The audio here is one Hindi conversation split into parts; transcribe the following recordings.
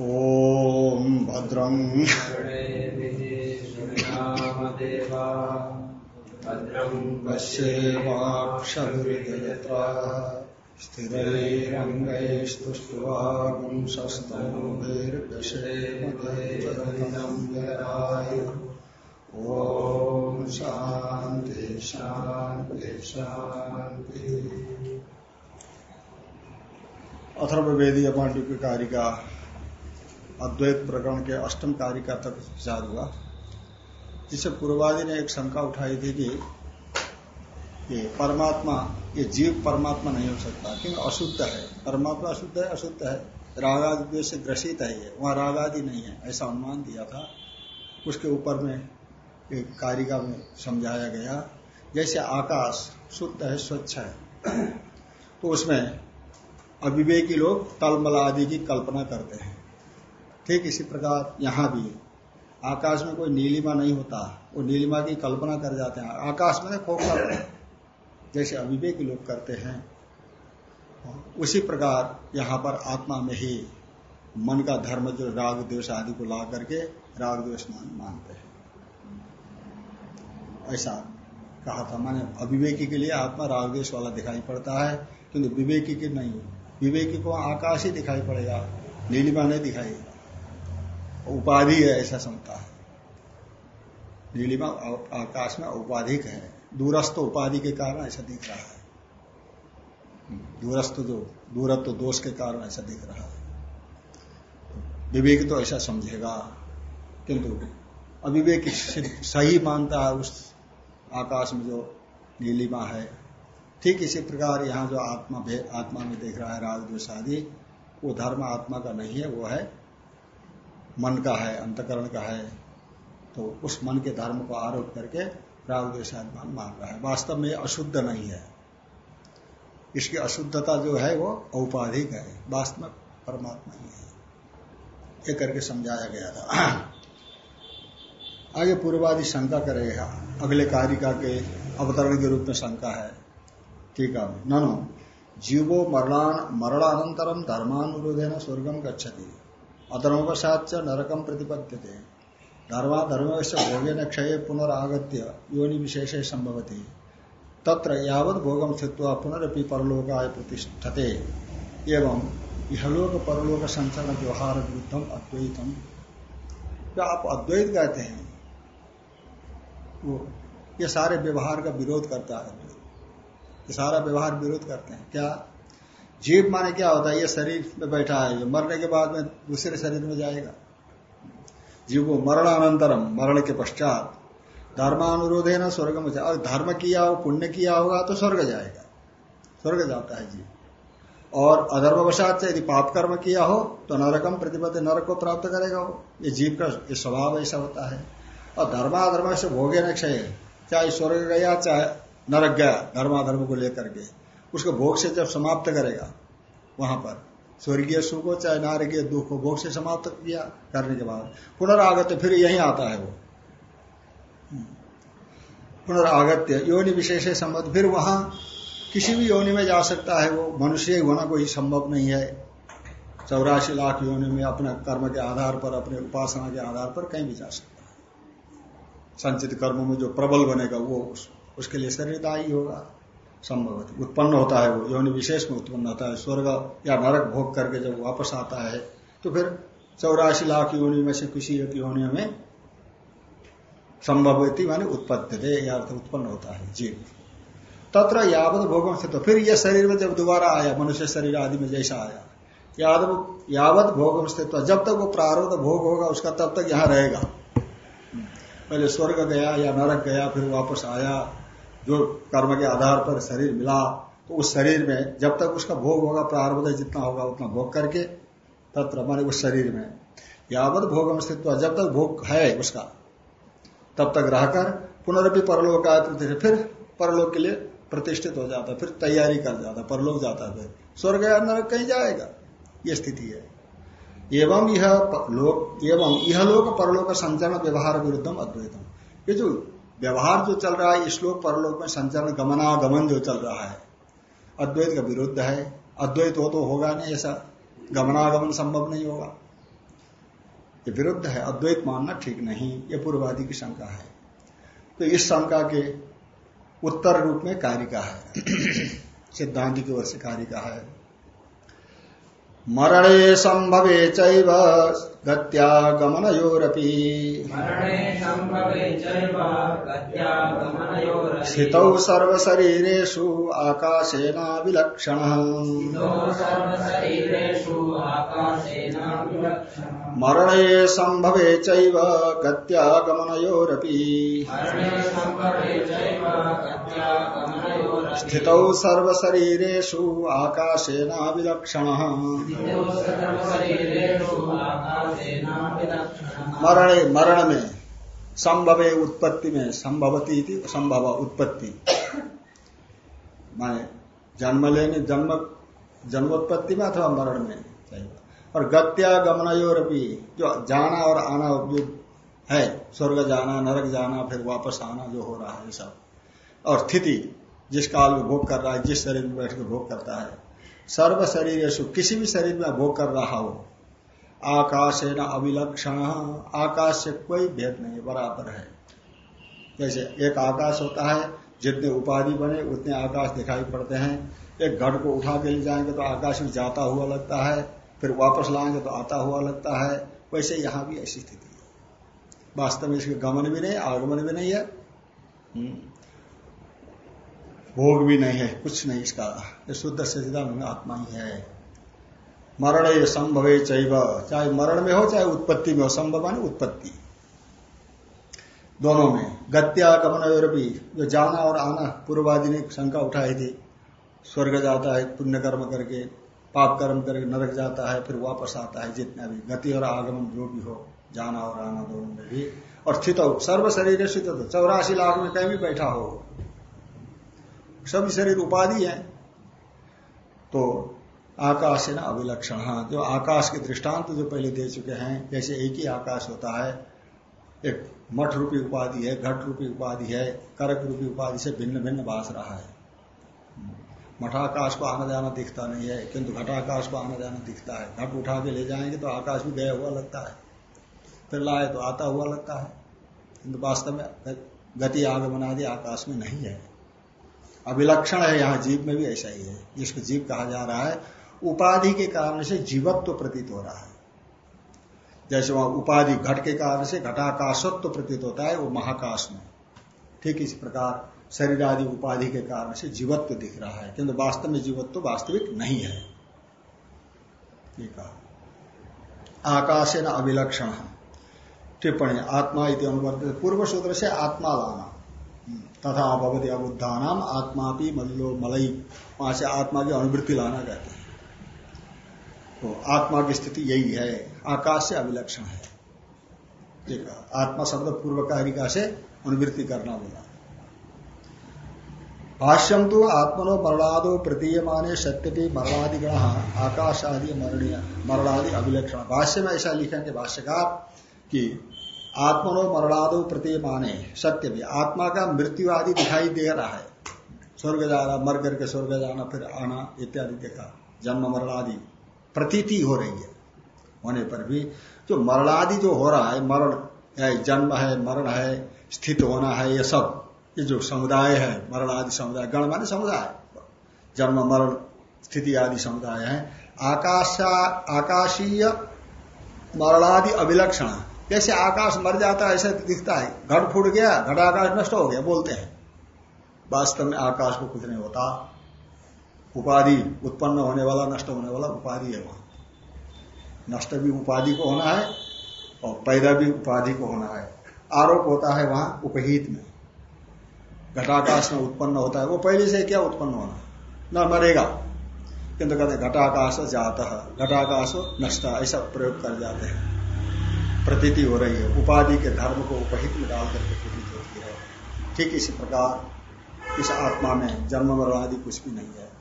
ॐ भद्रं। पश्येवाक्षभिर्यत्रा स्थिरैरङ्गैस्तुष्ट्वागुंसस्तनोभिर्दशेमदेवदमिनं विराय ॐ शान्ति शान्ति शान्ति। अथर्ववेदीय पांडु कारिका। अद्वैत प्रकरण के अष्टम कार्य का तक विचार हुआ। जिससे पूर्वादि ने एक शंका उठाई थी कि ये परमात्मा, ये जीव परमात्मा नहीं हो सकता, क्योंकि अशुद्ध है। परमात्मा अशुद्ध है अशुद्ध है। रागादि से ग्रसित है ये। वहाँ रागादि नहीं है, ऐसा अनुमान दिया था। उसके ऊपर में एक कारिका में समझाया गया, जैसे आकाश शुद्ध है, स्वच्छ है। तो उसमें अविवेकी लोग तलमला आदि की कल्पना करते हैं। ठीक इसी प्रकार यहाँ भी। आकाश में कोई नीलिमा नहीं होता। वो नीलिमा की कल्पना कर जाते हैं। आकाश में खोखला जैसे अविवेक लोग करते हैं। उसी प्रकार यहाँ पर आत्मा में ही मन का धर्म जो राग द्वेष आदि को ला करके राग द्वेष मानते हैं। ऐसा कहा था माने। अविवेकी के लिए आत्मा राग द्वेष वाला दिखाई पड़ता है। किंतु विवेकी की नहीं। विवेकी को आकाश ही दिखाई पड़ेगा। नीलिमा नहीं दिखाई। उपाधि है, ऐसा समझता है। नीलिमा आकाश में औपाधिक है। दूरस्थ उपाधि के कारण ऐसा दिख रहा है। दूरस्थ जो, दूरत्व तो दोष के कारण ऐसा दिख रहा है। विवेक तो ऐसा समझेगा, किंतु अविवेक सही मानता है उस आकाश में जो नीलिमा है। ठीक इसी प्रकार यहाँ जो आत्मा आत्मा में देख रहा है राग द्वेष आदि, वो धर्म आत्मा का नहीं है, वो है मन का है, अंतकरण का है तो उस मन के धर्म को आरोप करके राग द्वेषात्मान मान रहा है। वास्तव में अशुद्ध नहीं है। इसकी अशुद्धता जो है वो औपाधिक है वास्तव में परमात्मा ही है। ये करके समझाया गया था। आगे पूर्वादि शंका करेगा अगले कारिका के अवतरण के रूप में शंका है। ठीक है। ननो, जीवो मरणान, मरणानंतरम धर्मानुरोधेन स्वर्गम गच्छति। अधर्मवशात नरकम प्रतिपद्य धर्मा धर्म से भोगे क्षय पुनरागत्य योनि विशेष संभवती तत्र यावत भोगम स्थित पुनरपि परलोकाय प्रतिष्ठते। एवं इहलोक परलोक संचरण व्यवहार विरुद्धम अद्वैतम क्या आप अद्वैत कहते हैं। वो, ये सारे व्यवहार का विरोध करता है। ये सारा व्यवहार विरोध करते हैं। क्या? जीव माने क्या होता है? ये शरीर में बैठा है ये मरने के बाद में दूसरे शरीर में जाएगा। जीव को मरण अनंतरम मरण के पश्चात धर्मानुरोध है ना स्वर्ग में और धर्म किया हो, पुण्य किया होगा तो स्वर्ग जाएगा। स्वर्ग जाता है जीव। और अधर्म अधर्मवशात से यदि पाप कर्म किया हो तो नरकम प्रतिपद नरक को प्राप्त करेगा वो। ये जीव का, ये स्वभाव ऐसा होता है। और धर्माधर्म से भोगे न क्षय। चाहे स्वर्ग गया, चाहे नरक गया, धर्माधर्म को लेकर के। उसको भोग से जब समाप्त करेगा, वहाँ पर स्वर्गीय सुख हो चाहे नारकीय दुख हो भोग से समाप्त किया करने के बाद, पुनरागत्य फिर यही आता है वो। पुनरागत्य, योनि विशेष संबंध, फिर वहाँ किसी भी योनि में जा सकता है वो, मनुष्य होना कोई संभव नहीं है। चौरासी लाख योनि में अपने कर्म के आधार पर, अपने उपासना के आधार पर कहीं भी जा सकता है। संचित कर्म में जो प्रबल बनेगा वो उसके लिए शरीरदायी होगा। संभव उत्पन्न होता है वो, योनि विशेष में उत्पन्न होता है। स्वर्ग या नरक भोग करके जब वापस आता है तो फिर चौरासी लाख योनि में से किसी एक योनि में संभवती मानी उत्पत्ति दे या उत्पन्न होता है जीव। तत्र यावत भोगम से तो फिर यह शरीर में जब दोबारा आया, मनुष्य शरीर आदि में जैसा आया यावत यावत भोगम स्थित जब तक वो प्रारब्ध भोग होगा, उसका तब तक यहाँ रहेगा। पहले स्वर्ग गया या नरक गया, फिर वापस आया जो कर्म के आधार पर शरीर मिला तो उस शरीर में जब तक उसका भोग होगा, प्रारब्ध जितना होगा, उतना भोग करके तत्र माने उस शरीर में यावत भोग अस्तित्व जब तक भोग है उसका, तब तक रहकर पुनरपि परलोक आए फिर परलोक के लिए प्रतिष्ठित हो जाता फिर तैयारी कर जाता परलोक जाता फिर। स्वर्ग या नरक कहीं जाएगा? ये स्थिति है। एवं यह लोक, एवं यह लोक परलोक संचरण व्यवहार विरुद्धम अद्वैतम। ये जो व्यवहार जो चल रहा है, श्लोक परलोक में संचरण, गमनागमन जो चल रहा है, अद्वैत का विरुद्ध है, अद्वैत हो तो होगा नहीं ऐसा, गमनागमन संभव नहीं होगा। ये विरुद्ध है, अद्वैत मानना ठीक नहीं, ये पूर्वादि की शंका है। तो इस शंका के उत्तर रूप में कारिका है। सिद्धांत की ओर से कारिका है। मरणे संभवे चैव गत्यागमनयोरपि। स्थितौ सर्वशरीरेषु आकाशेनाविलक्षणः मरणे संभवे चैव गत्यागमनयोरपि। स्थितौ सर्वशरीरेषु आकाशेनाविलक्षणः मरणे, मरण में, संभवे उत्पत्ति में, संभवती थी संभव उत्पत्ति। माने जन्म लेने, जन्म, जन्मोत्पत्ति में अथवा मरण में? चाहिए और गत्या गमनयोरपी जो जाना और आना जो है, स्वर्ग जाना, नरक जाना, फिर वापस आना जो हो रहा है सब। और स्थिति जिस काल में भोग कर रहा है, जिस शरीर में बैठ कर भोग करता है, सर्व शरीर किसी भी शरीर में भोग कर रहा हो आकाश है न अविलक्षण, आकाश से कोई भेद नहीं, बराबर है। जैसे एक आकाश होता है, जितने उपाधि बने, उतने आकाश दिखाई पड़ते हैं। एक घट को उठा के ले जाएँगे तो आकाश में जाता हुआ लगता है। फिर वापस लाएँगे तो आता हुआ लगता है, वैसे यहाँ भी ऐसी स्थिति है। वास्तव में इसके गमन भी नहीं, आगमन भी नहीं है। हम्म। भोग भी नहीं है, कुछ नहीं इसका। ये शुद्ध सचिदानंद आत्मा ही है। मरण ये संभव है चाहे मरण में हो, चाहे उत्पत्ति में हो, संभव है उत्पत्ति। दोनों में। गत्या गमन भी, जो जाना और आना, पूर्वादि ने शंका उठाई थी। स्वर्ग जाता है पुण्य कर्म करके। पाप कर्म करके नरक जाता है फिर वापस आता है जितना भी गति और आगमन जो भी हो जाना और आना दोनों में भी और स्थित हो। सर्व शरीर स्थित हो चौरासी लाख में कहीं भी बैठा हो। सभी शरीर उपाधि है। तो आकाश है ना अभिलक्षण। हाँ, जो आकाश के दृष्टांत तो जो पहले दे चुके हैं जैसे एक ही आकाश होता है एक मठ रूपी उपाधि है घट रूपी उपाधि है करक रूपी उपाधि से भिन्न भिन्न भाष रहा है। मठाकाश को आना जाना दिखता नहीं है, किंतु घटाकाश को आना जाना दिखता है। घट उठा के ले जाएँगे तो आकाश भी गया हुआ लगता है। फिर लाए तो आता हुआ लगता है। किंतु वास्तव में गति आगमन आदि आकाश में नहीं है। अभिलक्षण है यहाँ, जीव में भी ऐसा ही है। जिसको जीव कहा जा रहा है, उपाधि के कारण से जीवत्व तो प्रतीत हो रहा है। जैसे वहाँ उपाधि घट के कारण से घटाकाशत्व तो प्रतीत होता है, वो महाकाश में। ठीक इसी प्रकार शरीर आदि उपाधि के कारण से जीवत्व तो दिख रहा है। किंतु वास्तव में जीवत्व तो वास्तविक नहीं है। ये कहा। आकाश न अभिलक्षण। टिप्पणी, आत्मा इति अनुवर्तित पूर्व सूत्र से आत्मा लाना। तथा भगवती अबुद्धा नाम आत्मा भी मल्लो मलई। वहाँ से आत्मा की अनुवृत्ति लाना कहते हैं। तो आत्मा की स्थिति यही है। आकाश से अभिलक्षण है। ठीक है आत्मा शब्द पूर्व कारिका से अनुवृत्ति करना बोला। भाष्यम तो आत्मनो मरणादो प्रतीय प्रतीयमाने सत्यपि मरणादि गण आकाश आदि मरणीय मरणादि अभिलक्षण। भाष्य में ऐसा लिखेंगे भाष्यकार कि आत्मनो मरणादो प्रति माने सत्य भी आत्मा का मृत्यु आदि दिखाई दे रहा है। स्वर्ग जाना मर करके स्वर्ग जाना, फिर आना, इत्यादि देखा जन्म मरणादि प्रतीति हो रही है। होने पर भी जो मरणादि जो हो रहा है, मरण जन्म है, मरण है, स्थित होना है, ये सब ये जो समुदाय है मरण आदि समुदाय गण माने समुदाय, जन्म, मरण, स्थिति आदि समुदाय है, आकाशा, आकाशीय मरणादि अभिलक्षण। जैसे आकाश मर जाता है, ऐसे दिखता है। घट फूट गया घट आकाश नष्ट हो गया, बोलते हैं। वास्तव में आकाश को कुछ नहीं होता। उपाधि उत्पन्न होने वाला, नष्ट होने वाला उपाधि है वहाँ। नष्ट भी उपाधि को होना है, और पैदा भी उपाधि को होना है। आरोप होता है वहाँ उपहित में। घटाकाश में उत्पन्न होता है। वो पहले से क्या उत्पन्न होना न मरेगा। किंतु कहते घटाकाश जाता, घटाकाश नष्ट, ऐसा प्रयोग कर जाते हैं। प्रतीति हो रही है। उपाधि के धर्म को उपहित में डाल करके प्रतीत होती है। ठीक इसी प्रकार, इस आत्मा में जन्म मरण आदि कुछ भी नहीं है।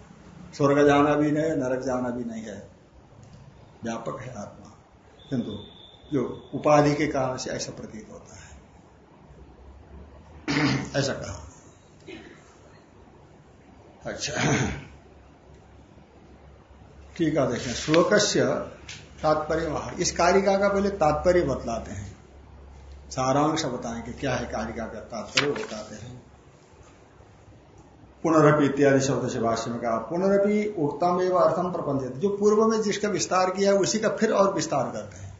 स्वर्ग जाना भी नहीं है, नरक जाना भी नहीं है। व्यापक है आत्मा। किंतु जो उपाधि के कारण से ऐसा प्रतीत होता है। ऐसा कहा। अच्छा। ठीक है देखें श्लोक से तात्पर्य इस कारिका का पहले तात्पर्य बतलाते हैं। सारांश बताएँगे क्या है कारिका का तात्पर्य, बताते हैं। पुनरपि इत्यादि शब्द से भाष्य में कहा, पुनरपि उत्तम एवं अर्थम प्रपंच जो पूर्व में जिसका विस्तार किया है, उसी का फिर और विस्तार करते हैं।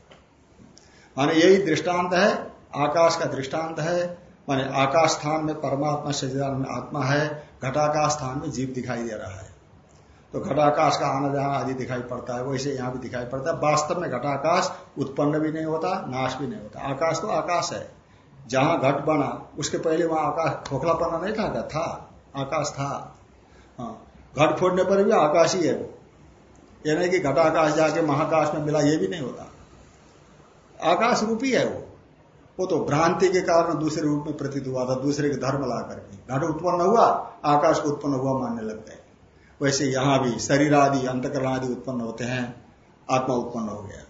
माने यही दृष्टांत है, आकाश का दृष्टांत है, माने आकाश स्थान में परमात्मा सचिदान में आत्मा है घटाकाश स्थान में जीव दिखाई दे रहा है। तो घटाकाश का आना जाना आदि दिखाई पड़ता है, वैसे यहाँ भी दिखाई पड़ता है। वास्तव में घटाकाश उत्पन्न भी नहीं होता, नाश भी नहीं होता। आकाश तो आकाश है। जहाँ घट बना, उसके पहले वहाँ आकाश खोखलापना नहीं था था, आकाश था। हाँ घट फोड़ने पर भी आकाश ही है। वो ये नहीं कि घटाकाश जाके महाकाश में मिला, ये भी नहीं होता। आकाश रूपी है वो। वो तो भ्रांति के कारण दूसरे रूप में प्रतीत हुआ था, दूसरे के धर्म ला करके। घट उत्पन्न हुआ, आकाश को उत्पन्न हुआ मानने लग गए वैसे यहाँ भी शरीर आदि, अंतकरण आदि उत्पन्न होते हैं, आत्मा उत्पन्न हो गया।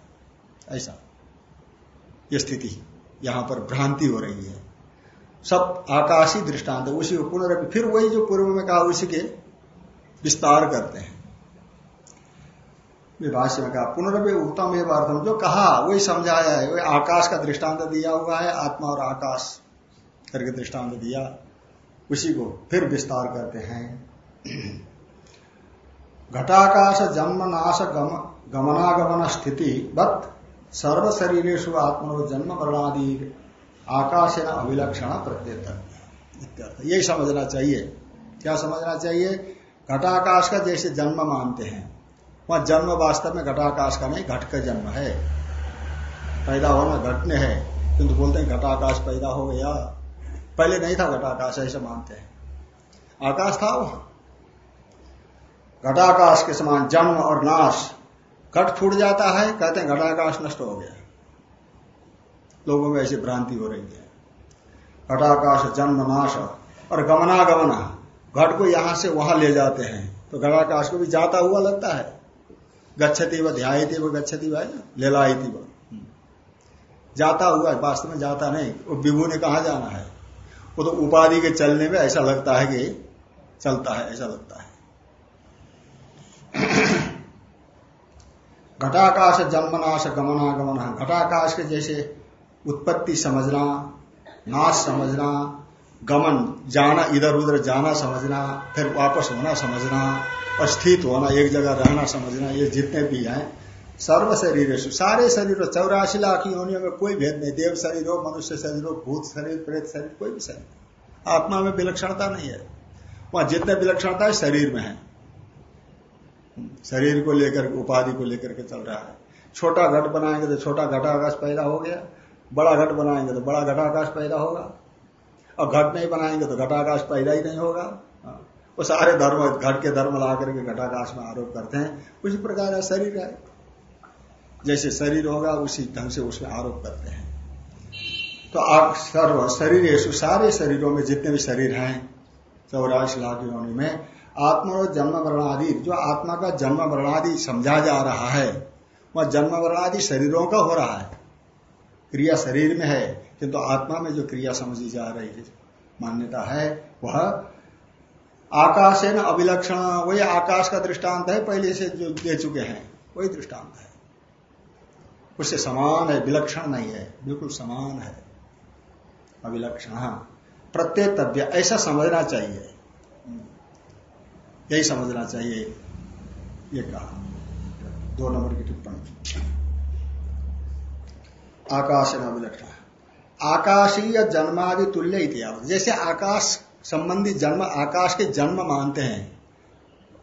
ऐसा। ये स्थिति यहाँ पर भ्रांति हो रही है। सब आकाशी दृष्टांत, उसी को पुनर् फिर वही जो पूर्व में कहा, उसी के विस्तार करते हैं। भाष्य में कहा पुनरभि उत्तम एवं अर्थम। जो कहा वही समझाया है। वही आकाश का दृष्टांत दिया हुआ है आत्मा और आकाश करके दृष्टांत दिया। उसी को फिर विस्तार करते हैं। घटाकाश जन्म नाश गम, गमनागमन स्थिति बत सर्व शरीरेशु आत्मनो जन्म मरणादि आकाश न अभिलक्षण प्रत्येक यही समझना चाहिए। क्या समझना चाहिए? घटाकाश का जैसे जन्म मानते हैं। वहाँ जन्म वास्तव में घटाकाश का नहीं, घट का जन्म है। पैदा होना घटने है। किंतु बोलते हैं घटाकाश पैदा हो गया। पहले नहीं था घटाकाश, ऐसे मानते हैं। आकाश था वहाँ। घटाकाश के समान जन्म और नाश। घट फूट जाता है, कहते हैं घटाकाश नष्ट हो गया। लोगों में ऐसी भ्रांति हो रही है। घटाकाश जन्म नाश और गमनागमन। घट को यहाँ से वहाँ ले जाते हैं। तो घटाकाश को भी जाता हुआ लगता है। गच्छती व, ध्यायती व, गच्छती व, लेलायती व। जाता हुआ वास्तव में जाता नहीं। वो विभू ने कहा जाना है? वो तो उपाधि के चलने में ऐसा लगता है कि चलता है, ऐसा लगता है। घटाकाश जन्मनाश गमनागमन। घटाकाश के जैसे उत्पत्ति समझना, नाश समझना गमन, जाना, इधर उधर जाना, समझना, फिर वापस होना, समझना और स्थित होना, एक जगह रहना, समझना, ये जितने भी हैं, सर्व शरीर सारे शरीर, चौरासी लाख योनियों में कोई भेद नहीं, देव शरीर हो, मनुष्य शरीर हो, भूत शरीर, प्रेत शरीर, कोई भी शरीर आत्मा में विलक्षणता नहीं है। वहाँ जितने विलक्षणता है, शरीर में है। शरीर को लेकर, उपाधि को लेकर के चल रहा है। छोटा घट बनाएँगे तो छोटा घटाकाश पैदा हो गया, बड़ा घट बनाएँगे तो बड़ा घटाकाश पैदा होगा। और घट नहीं बनाएँगे तो घटाकाश पैदा ही नहीं होगा। हाँ। वो सारे धर्म, घट के धर्म ला करके घटाकाश में आरोप करते हैं। उसी प्रकार का शरीर है। जैसे शरीर होगा, उसी ढंग से उसमें आरोप करते हैं। तो आप सर्व शरीर सारे शरीरों में जितने भी शरीर हैं, चौरासी लाख योनि में, आत्मा और जन्म वर्णादि जो आत्मा का जन्म वर्णादि समझा जा रहा है, वह जन्म वर्णादि शरीरों का हो रहा है। क्रिया शरीर में है। किंतु तो आत्मा में जो क्रिया समझी जा रही है, मान्यता है, वह आकाश है ना अभिलक्षण, वही आकाश का दृष्टांत है, पहले से जो दे चुके हैं, वही दृष्टांत है। उससे समान है, विलक्षण नहीं है, बिल्कुल समान है। अभिलक्षण हाँ। प्रत्येक तथ्य ऐसा समझना चाहिए। यही समझना चाहिए, ये कहा। दो नंबर की टिप्पणी। आकाश न विलक्षण आकाशीय जन्मादि तुल्य इतिहास जैसे आकाश संबंधी जन्म आकाश के जन्म मानते हैं।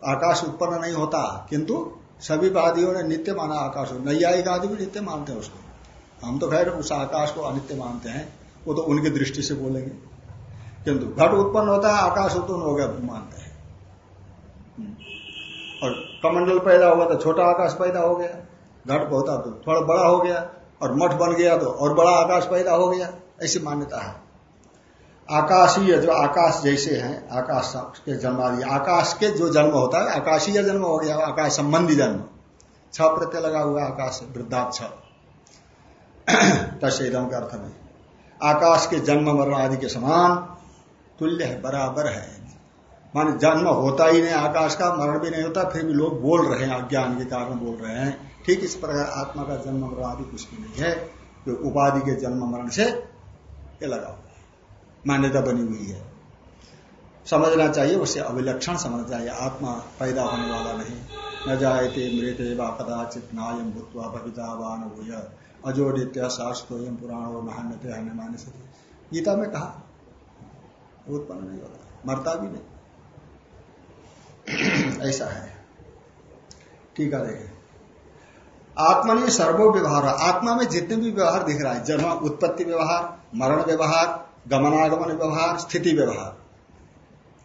आकाश उत्पन्न नहीं होता, किंतु सभी वादियों ने नित्य माना आकाश हो नैयायिक आदि भी नित्य मानते हैं उसको। हम तो खैर उस आकाश को अनित्य मानते हैं, वो तो उनकी दृष्टि से बोलेंगे। किंतु घट उत्पन्न होता है, आकाश उत्पन्न हो गया मानते हैं। और कमंडल पैदा होगा तो छोटा आकाश पैदा हो गया, घट होता तो थोड़ा बड़ा हो गया और मठ बन गया तो और बड़ा आकाश पैदा हो गया, ऐसी मान्यता है। आकाशीय जो आकाश जैसे हैं, आकाश के जन्म आदि, आकाश के जो जन्म होता है, आकाशीय जन्म हो गया, आकाश संबंधी जन्म। छ प्रत्यय लगा हुआ आकाश वृद्धाक्ष तस्दम का अर्थ में, आकाश के जन्म मरण आदि के समान तुल्य है, बराबर है। मान जन्म होता ही नहीं, आकाश का मरण भी नहीं होता, फिर भी लोग बोल रहे हैं, अज्ञान के कारण बोल रहे हैं। ठीक इस प्रकार आत्मा का जन्म मरण आदि कुछ भी नहीं है तो उपाधि के जन्म मरण से ये लगा हुआ है, मान्यता बनी हुई है। समझना चाहिए उसे अभिलक्षण समझना चाहिए, आत्मा पैदा होने वाला नहीं। न जायते मृत व कदाचित नायम भूतवा भविता वान भूय अजोडित्य शास्त्रोयम पुराणो महान्यते हन्य मान्य गीता में कहा, उत्पन्न नहीं होता, मरता भी नहीं। ऐसा है। ठीक है देखें आत्मा ने सर्वो व्यवहार आत्मा में जितने भी व्यवहार दिख रहा है जन्म उत्पत्ति व्यवहार मरण व्यवहार गमनागमन व्यवहार स्थिति व्यवहार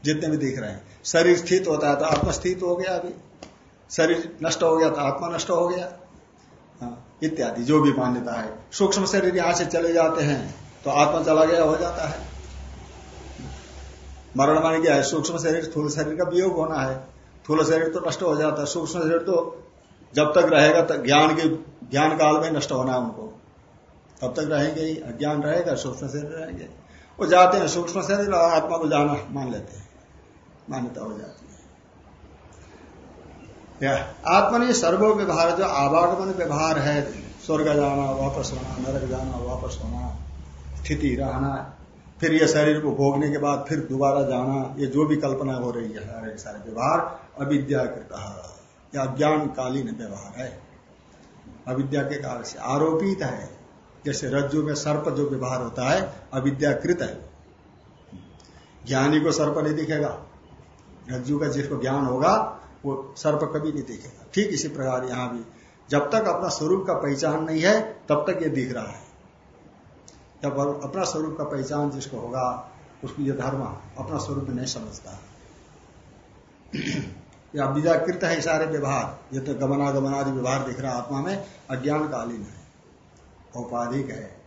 जितने भी दिख रहे हैं। शरीर स्थित होता है तो आत्मा स्थित हो गया अभी। शरीर नष्ट हो गया तो आत्मा नष्ट हो गया। हाँ, इत्यादि जो भी मान्यता है। सूक्ष्म शरीर यहाँ से चले जाते हैं तो आत्मा चला गया हो जाता है। मरण मान क्या है? सूक्ष्म शरीर स्थूल शरीर का वियोग होना है। स्थूल शरीर तो नष्ट हो जाता है। सूक्ष्म शरीर तो जब तक रहेगा तक ज्ञान के, ज्ञान काल में नष्ट होना है उनको। तब तक रहेंगे ही। अज्ञान रहेगा, सूक्ष्म शरीर रहेंगे। वो जाते हैं, सूक्ष्म शरीर और आत्मा को जाना मान लेते हैं। मान्यता हो जाती है। आत्मा ने सर्व व्यवहार, जो आवागमन व्यवहार है, स्वर्ग जाना, वापस होना, नरक जाना, वापस होना, स्थिति रहना फिर ये शरीर को भोगने के बाद फिर दोबारा जाना, ये जो भी कल्पना हो रही है, सारे सारे व्यवहार अविद्याकृत या अज्ञान कालीन व्यवहार है। अविद्या के कारण से आरोपित है। जैसे रज्जु में सर्प जो व्यवहार होता है, अविद्याकृत है। ज्ञानी को सर्प नहीं दिखेगा। रज्जु का जिसको ज्ञान होगा, वो सर्प कभी नहीं दिखेगा। ठीक इसी प्रकार यहाँ भी। जब तक अपना स्वरूप का पहचान नहीं है, तब तक ये दिख रहा है। जब अपना स्वरूप का पहचान जिसको होगा, उसको ये धर्म अपना स्वरूप नहीं समझता। या विजाकृत है सारे व्यवहार। ये तो गमनागमन आदि व्यवहार दिख रहा आत्मा में अज्ञान कालीन है, औपाधिक है।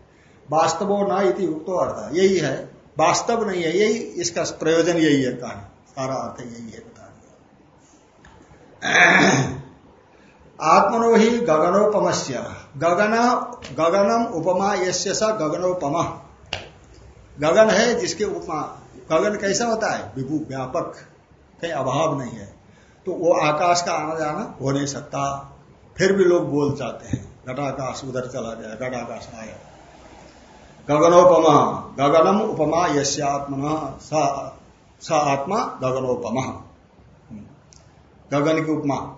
वास्तवो न इति उक्तो अर्थ। यही है, वास्तव नहीं है, यही इसका प्रयोजन यही है, कहा सारा अर्थ यही है, बता दिया। आत्मनो ही गगनोपमस्य। गगन, गगनम उपमा यश्य स गगनोपम। गगन है जिसके उपमा। गगन कैसा होता है? विभु, व्यापक। कहीं अभाव नहीं है। तो वो आकाश का आना जाना हो नहीं सकता। फिर भी लोग बोल जाते हैं, घटाकाश उधर चला गया, घटाकाश आया। गगनोपमा, गगनम उपमा यश यश्यात्मना स आत्मा गगनोपमा। गगन की उपमा।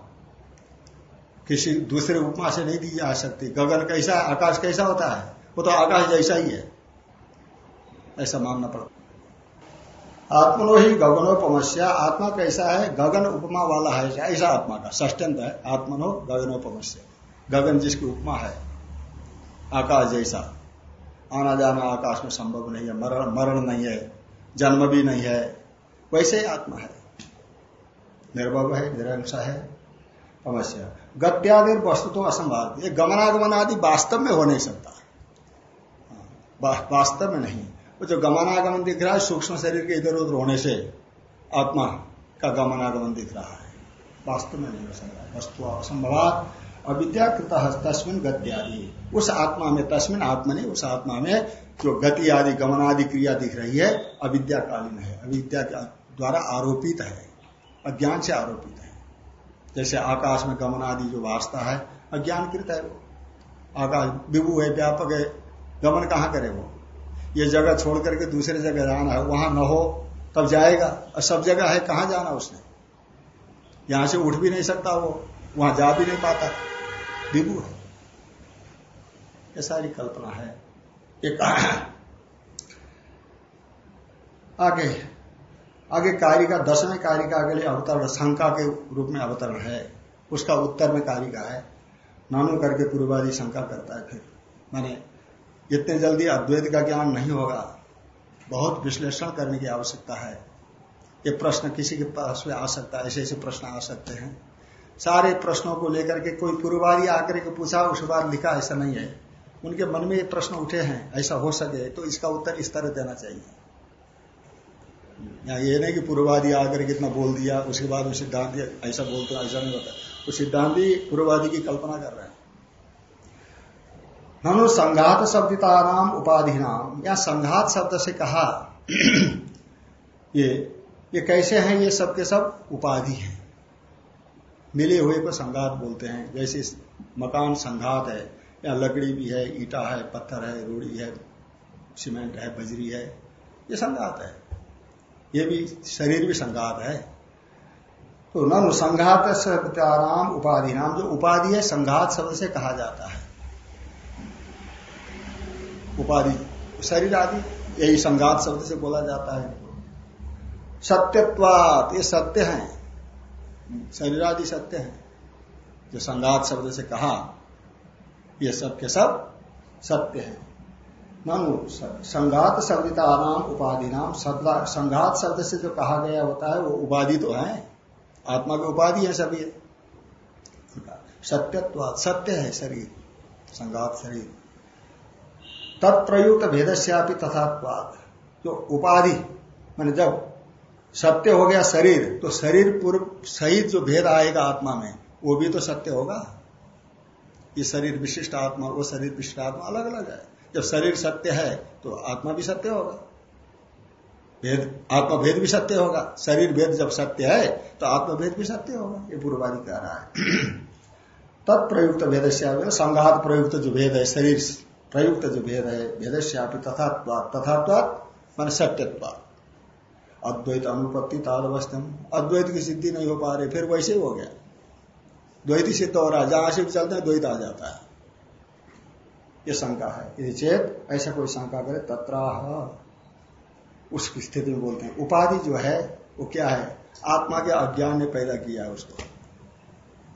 किसी दूसरे उपमा से नहीं दी जा सकती। गगन कैसा, आकाश कैसा होता है? वो तो आकाश जैसा ही है। ऐसा मानना पड़ता आत्मनो ही गगनोपमस्या आत्मा कैसा है? गगन उपमा वाला है। ऐसा आत्मा का ष्टंत है। आत्मनो गगनोपमस्या गगन जिसकी उपमा है, आकाश जैसा। आना जाना आकाश में संभव नहीं है। मरण मरण नहीं है। जन्म भी नहीं है। वैसे ही आत्मा है। निर्भव है निरंश है। अवश्य। गत्यादि वस्तु तो असंभाव ये गमनागमन आदि वास्तव में हो नहीं सकता। वास्तव में नहीं। वो जो गमनागमन दिख रहा है, सूक्ष्म शरीर के इधर उधर होने से आत्मा का गमनागमन दिख रहा है। वास्तव में नहीं हो सकता। वस्तु असंभव अविद्याकृत तस्मिन गत्यादि। उस आत्मा में तस्मिन आत्मा नहीं, उस आत्मा में जो गति आदि गमन आदि क्रिया दिख रही है, अविद्याकालीन है। अविद्या द्वारा आरोपित है। अज्ञान से आरोपित है। जैसे आकाश में गमन आदि जो वास्ता है, अज्ञानकृत है वो। आकाश विभु है, व्यापक है, गमन कहाँ करे वो? ये जगह छोड़ करके दूसरे जगह जाना है, वहाँ न हो, तब जाएगा। और सब जगह है, कहा जाना उसने? यहाँ से उठ भी नहीं सकता वो, वहाँ जा भी नहीं पाता। विभु है। ये सारी कल्पना है। एक आगे आगे कार्य का दसवें कार्य का अगले अवतरण, शंका के रूप में अवतरण है। उसका उत्तर में कार्य का है। नानो करके पूर्वादी शंका करता है फिर। माने इतने जल्दी अद्वैत का ज्ञान नहीं होगा। बहुत विश्लेषण करने की आवश्यकता है। ये प्रश्न किसी के पास में आ सकता है, ऐसे ऐसे प्रश्न आ सकते हैं। सारे प्रश्नों को लेकर के कोई पूर्वादि आकर के पूछा उसके बाद लिखा ऐसा नहीं है। उनके मन में ये प्रश्न उठे हैं, ऐसा हो सके तो इसका उत्तर इस तरह देना चाहिए। यहाँ ये नहीं कि पूर्ववादी आकर कितना बोल दिया, उसके बाद वो सिद्धांत ऐसा बोलते ऐसा नहीं होता। वो सिद्धांति पूर्ववादी की कल्पना कर रहे हैं। ननु संघात शब्दिता नाम उपाधि नाम या संघात शब्द से कहा, ये ये कैसे हैं, ये सब के सब उपाधि हैं। मिले हुए को संघात बोलते हैं। जैसे मकान संघात है, या लकड़ी भी है, ईटा है, पत्थर है, रूढ़ी है, सीमेंट है, बजरी है, ये संघात है। ये भी शरीर भी संघात है। तो न संघात शब्दाराम उपाधि, नाम जो उपाधि है, संघात शब्द से कहा जाता है। उपाधि, शरीर आदि, यही संघात शब्द से बोला जाता है। सत्यत्वात, ये सत्य है। शरीर आदि सत्य है। जो संघात शब्द से कहा, ये सब के सब सत्य है। संघात शब्दिता नाम उपाधि नाम शब्द, संघात शब्द से जो कहा गया होता है, वो उपाधि तो है। आत्मा की उपाधि है सभी सत्यत्व, सत्य है शरीर, संघात शरीर। तत्प्रयुक्त भेदस्यापि तथात्वाद जो उपाधि, मान जब सत्य हो गया शरीर तो शरीर पूर्व सहित जो भेद आएगा आत्मा में, वो भी तो सत्य होगा। ये शरीर विशिष्ट आत्मा, वो शरीर विशिष्ट आत्मा अलग अलग है। जब शरीर सत्य है तो आत्मा भी सत्य होगा। भेद आत्मा भेद भी सत्य होगा। शरीर भेद जब सत्य है तो आत्मा भेद भी सत्य होगा। ये पूर्वादि कह रहा है। तत्प्रयुक्त भेद संघात प्रयुक्त जो भेद है, शरीर प्रयुक्त जो भेद है भेद से तथात्वाद तथात्वाद मान सत्यत्वाद अद्वैत अनुपत्ति तादवस्थम अद्वैत की सिद्धि नहीं हो पा रही, फिर वैसे ही हो गया। द्वैत सिद्ध हो रहा है, जहाँ से चलते हैं, द्वैत आ जाता है। ये शंका है। यदि चेत ऐसा कोई शंका करे, तत्राह। उस स्थिति में बोलते हैं, उपाधि जो है, वो क्या है? आत्मा के अज्ञान ने पैदा किया है उसको।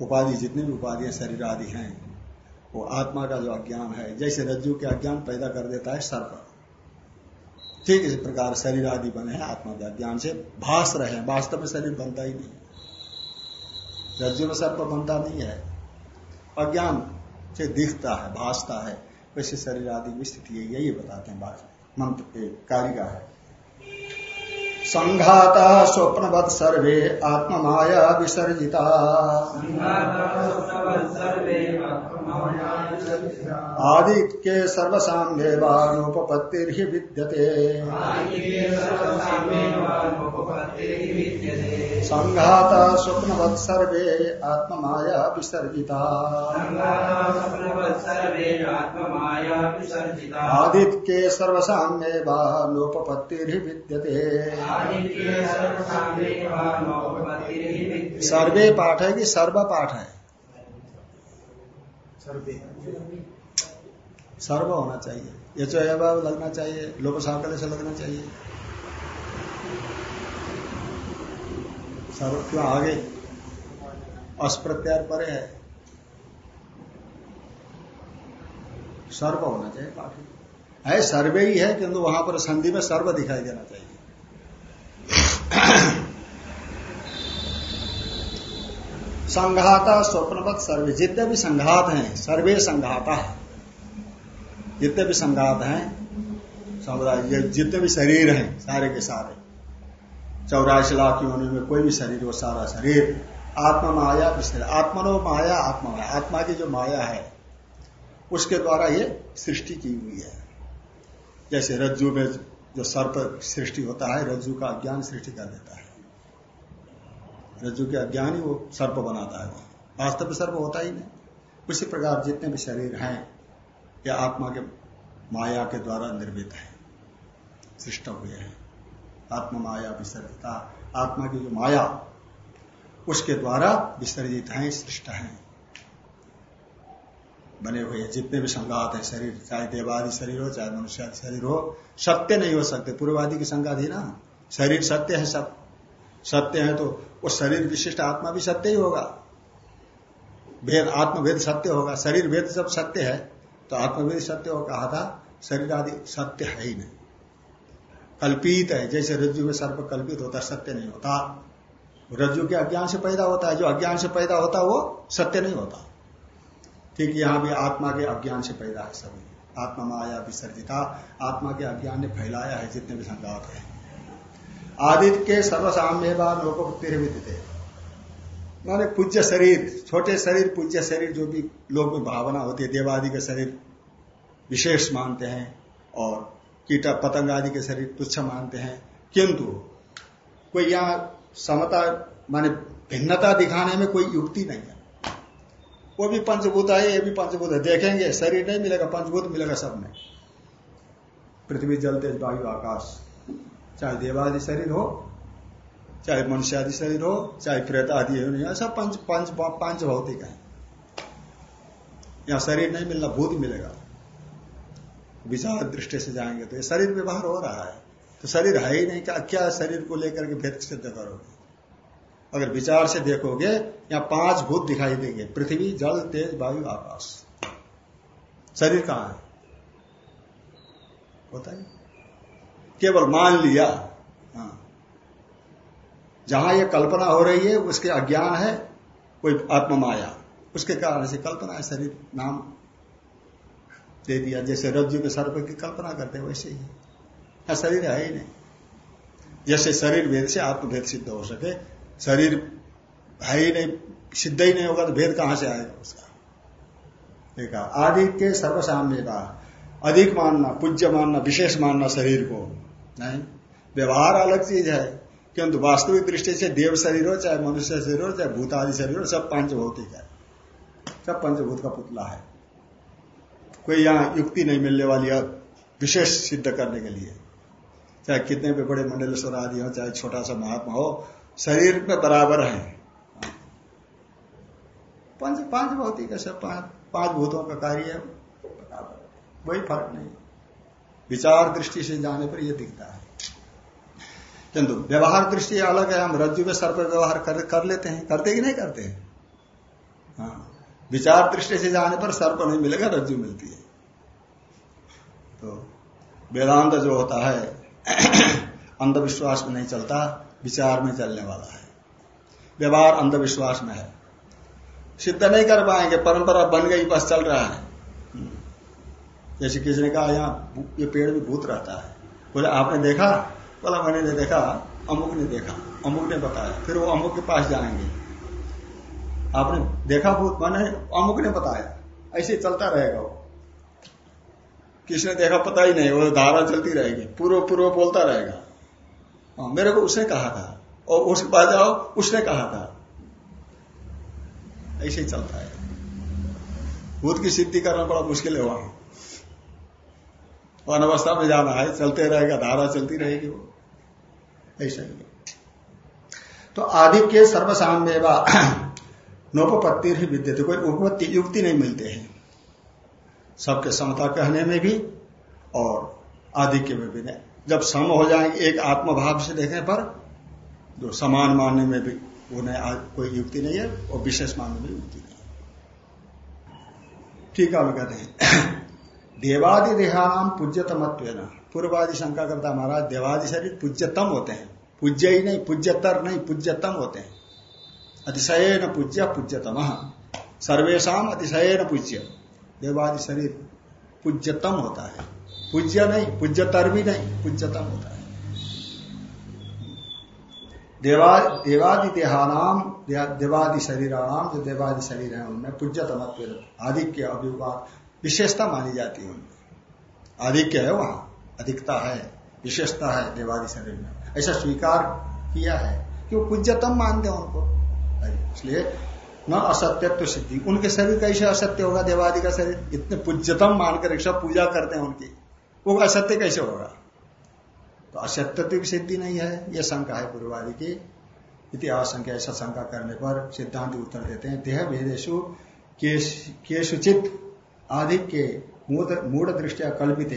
उपाधि जितनी भी उपाधि है, शरीर आदि हैं, वो आत्मा का जो अज्ञान है, जैसे रज्जु के अज्ञान पैदा कर देता है सर्प। ठीक इस प्रकार शरीर आदि बने हैं, आत्मा के अज्ञान से भाष रहे हैं। वास्तव में शरीर बनता ही नहीं। रज्जु में सर्प बनता नहीं है। अज्ञान से दिखता है भाषता है। वैसे शरीर आदि की स्थिति यही बताते हैं मंत्र कारिका है। संघाता स्वप्नवत सर्वे आत्म माया विसर्जिता। आदि के सर्वसाम्येवानुपत्ति विद्यते। संघात स्वप्नवत् सर्वे आत्ममाया विसर्जिता। आदित्य सर्वसाम्ये वा लोपपत्ति विद्यते। सर्वे पाठ है कि सर्व पाठ है। सर्व। होना चाहिए। ये जो लगना चाहिए लोप साकल से लगना चाहिए। सर्व क्यों आगे? अस्प्रत्यार परे है। सर्व होना चाहिए पाठ। है सर्वे ही है किंतु वहाँ पर संधि में सर्व दिखाई देना चाहिए। संघाता स्वप्नवत सर्वे। जितने भी संघात हैं, सर्वे संघाता। जितने भी संघात हैं समुदाय जितने भी शरीर हैं, सारे के सारे। चौरासी लाख योनि में कोई भी शरीर हो सारा शरीर। आत्मा माया विश्व आत्मनो माया, आत्मा माया आत्मा की जो माया है, उसके द्वारा ये सृष्टि की हुई है। जैसे रज्जु में जो सर्प सृष्टि होता है, रज्जु का ज्ञान सृष्टि कर देता है। रज्जु के अज्ञान ही वो सर्प बनाता है वास्तव में सर्प होता ही नहीं। उसी प्रकार जितने भी शरीर हैं, ये आत्मा के माया के द्वारा निर्मित है। सृष्ट हुए हैं। आत्मा माया विसर्जिता, आत्मा की जो माया, उसके द्वारा विसर्जित है, सृष्ट है। बने हुए जितने भी संघात है, शरीर, चाहे देवादि शरीर हो, चाहे मनुष्य शरीर हो, सत्य नहीं हो सकते। पूर्वादि की संज्ञा थी ना। शरीर सत्य है, सब सत्य है तो वो शरीर विशिष्ट आत्मा भी सत्य ही होगा। भेद, आत्मभेद सत्य होगा। शरीर भेद जब सत्य है तो आत्मभेद सत्य हो कहा था शरीर आदि सत्य है ही नहीं। कल्पित है। जैसे रज्जु में सर्प कल्पित होता सत्य नहीं होता। रज्जु के अज्ञान से पैदा होता है। जो अज्ञान से पैदा होता वो सत्य नहीं होता। ठीक यहाँ भी आत्मा के अज्ञान से पैदा है सभी। आत्मा माया विसर्जिता। आत्मा के अज्ञान ने फैलाया है जितने भी संघात है। आदित्य के सर्वसाम्य लोकोत्तिर थे माने पूज्य शरीर, छोटे शरीर, पूज्य शरीर जो भी लोग में भावना होती है, देवादि के शरीर विशेष मानते हैं और कीटा पतंग आदि के शरीर तुच्छ मानते हैं। किंतु कोई यहाँ समता, माने भिन्नता दिखाने में कोई युक्ति नहीं है। वो भी पंचभूत है, ये भी पंचभूत है। देखेंगे, शरीर नहीं मिलेगा, पंचभूत मिलेगा सब में। पृथ्वी जल तेज वायु आकाश। चाहे देवादि शरीर हो, चाहे मनुष्य आदि शरीर हो, चाहे प्रेत आदि हो सब पंच पंच, पाँच भौतिक है। यहाँ शरीर नहीं मिलना, भूत मिलेगा। विचार दृष्टि से जाएँगे तो ये शरीर व्यवहार हो रहा है। तो शरीर है ही नहीं, क्या क्या शरीर को लेकर के भेद सिद्ध करोगे? अगर विचार से देखोगे, यहाँ पाँच भूत दिखाई देंगे, पृथ्वी, जल, तेज, वायु, आकाश। शरीर कहाँ है? होता है। केवल मान लिया। हाँ। जहाँ ये कल्पना हो रही है, उसके अज्ञान है, कोई आत्म माया उसके कारण से कल्पना है, शरीर नाम दे दिया। जैसे रज्जु के सर्प की कल्पना करते हैं, वैसे ही। है, शरीर है ही नहीं। जैसे शरीर भेद से आत्मभेद सिद्ध हो सके, शरीर है ही नहीं, सिद्ध ही नहीं होगा तो भेद कहाँ से आएगा उसका? देखा आदि के सर्वसाम्य का। अधिक मानना, पूज्य मानना, विशेष मानना शरीर को। नहीं व्यवहार अलग चीज़ है, किंतु वास्तविक दृष्टि से देव शरीर हो, चाहे मनुष्य शरीर हो, चाहे भूतादि शरीर हो, सब पंचभौतिक है। सब पंचभूत का पुतला है। कोई यहाँ युक्ति नहीं मिलने वाली है विशेष सिद्ध करने के लिए। चाहे कितने भी बड़े मंडलेश्वर आदि हो, चाहे छोटा सा महात्मा हो, शरीर में बराबर है। पंच पाँच भौतिक सब, पाँच भूतों का कार्य है, बराबर। वही फ़र्क नहीं। विचार दृष्टि से जाने पर यह दिखता है। किंतु व्यवहार दृष्टि अलग है हम रज्जु में सर्प व्यवहार कर, कर लेते हैं। करते कि नहीं करते? हैं हाँ विचार दृष्टि से जाने पर सर्प नहीं मिलेगा रज्जु मिलती है। तो वेदांत जो होता है अंधविश्वास में नहीं चलता विचार में चलने वाला है। व्यवहार अंधविश्वास में है। सिद्ध नहीं कर पाएँगे परंपरा बन गई बस चल रहा है। जैसे किसी ने कहा यहाँ ये पेड़ भी भूत रहता है। बोले आपने देखा? बोला मैंने ने देखा। अमुक ने देखा अमुक ने बताया। फिर वो अमुक के पास जाएँगे। आपने देखा भूत? मैंने अमुक ने बताया। ऐसे चलता रहेगा वो। किसने देखा पता ही नहीं। वो धारा चलती रहेगी। पूर्व पूर्व बोलता रहेगा। हाँ, मेरे को उसने कहा था। और उसके बाद जाओ उसने कहा था। ऐसे ही चलता है। भूत की सिद्धि करना बड़ा मुश्किल है वहाँ। अनवस्था में जाना है, चलते रहेगा, धारा चलती रहेगी वो। ऐसा ही तो आदित्य सर्वसाम्यवा नोपत्ति ही विद्यते, कोई उपपत्ति, युक्ति नहीं मिलते हैं। सबके समता कहने में भी और आधिक्य में भी नहीं। जब सम हो जाएँगे, एक आत्मभाव से देखने पर, जो समान मानने में भी उन्हें कोई युक्ति नहीं है, और विशेष मानने में युक्ति नहीं ठीक है कहते हैं। देवादि देहानाम पूज्यतमत्व पूर्वादि शंका करता महाराज, देवादि शरीर पूज्यतम होते हैं। पूज्य ही नहीं, पूज्यतर नहीं, पूज्यतम होते हैं। अतिशय न पूज्य, पूज्यतम। सर्वेशा अतिशय न पूज्य। देवादि शरीर पूज्यतम होता है। पूज्य नहीं, पूज्यतर भी नहीं, पूज्यतम होता है। देवा, देवादि देहानाम देवादि शरीरानाम जो देवादि शरीर है उनमें पूज्यतमत्व आधिक्य अभिवाद विशेषता मानी जाती है उनमें आधिक्य है वहाँ? अधिकता है, विशेषता है, देवादि शरीर में। ऐसा स्वीकार किया है कि वो पूज्यतम मानते हैं उनको। इसलिए न असत्यत्व सिद्धि। उनके शरीर कैसे असत्य होगा? देवादि का शरीर। इतने पूज्यतम मानकर सब पूजा करते हैं उनकी। वो असत्य कैसे होगा? तो असत्यत्व सिद्धि नहीं है। यह शंका है पूर्वादि की। इतिहास संख्या ऐसा शंका करने पर सिद्धांत उत्तर देते हैं। देह भेदेशु केशुचित आदि के मूढ़ दृष्टिया कल्पित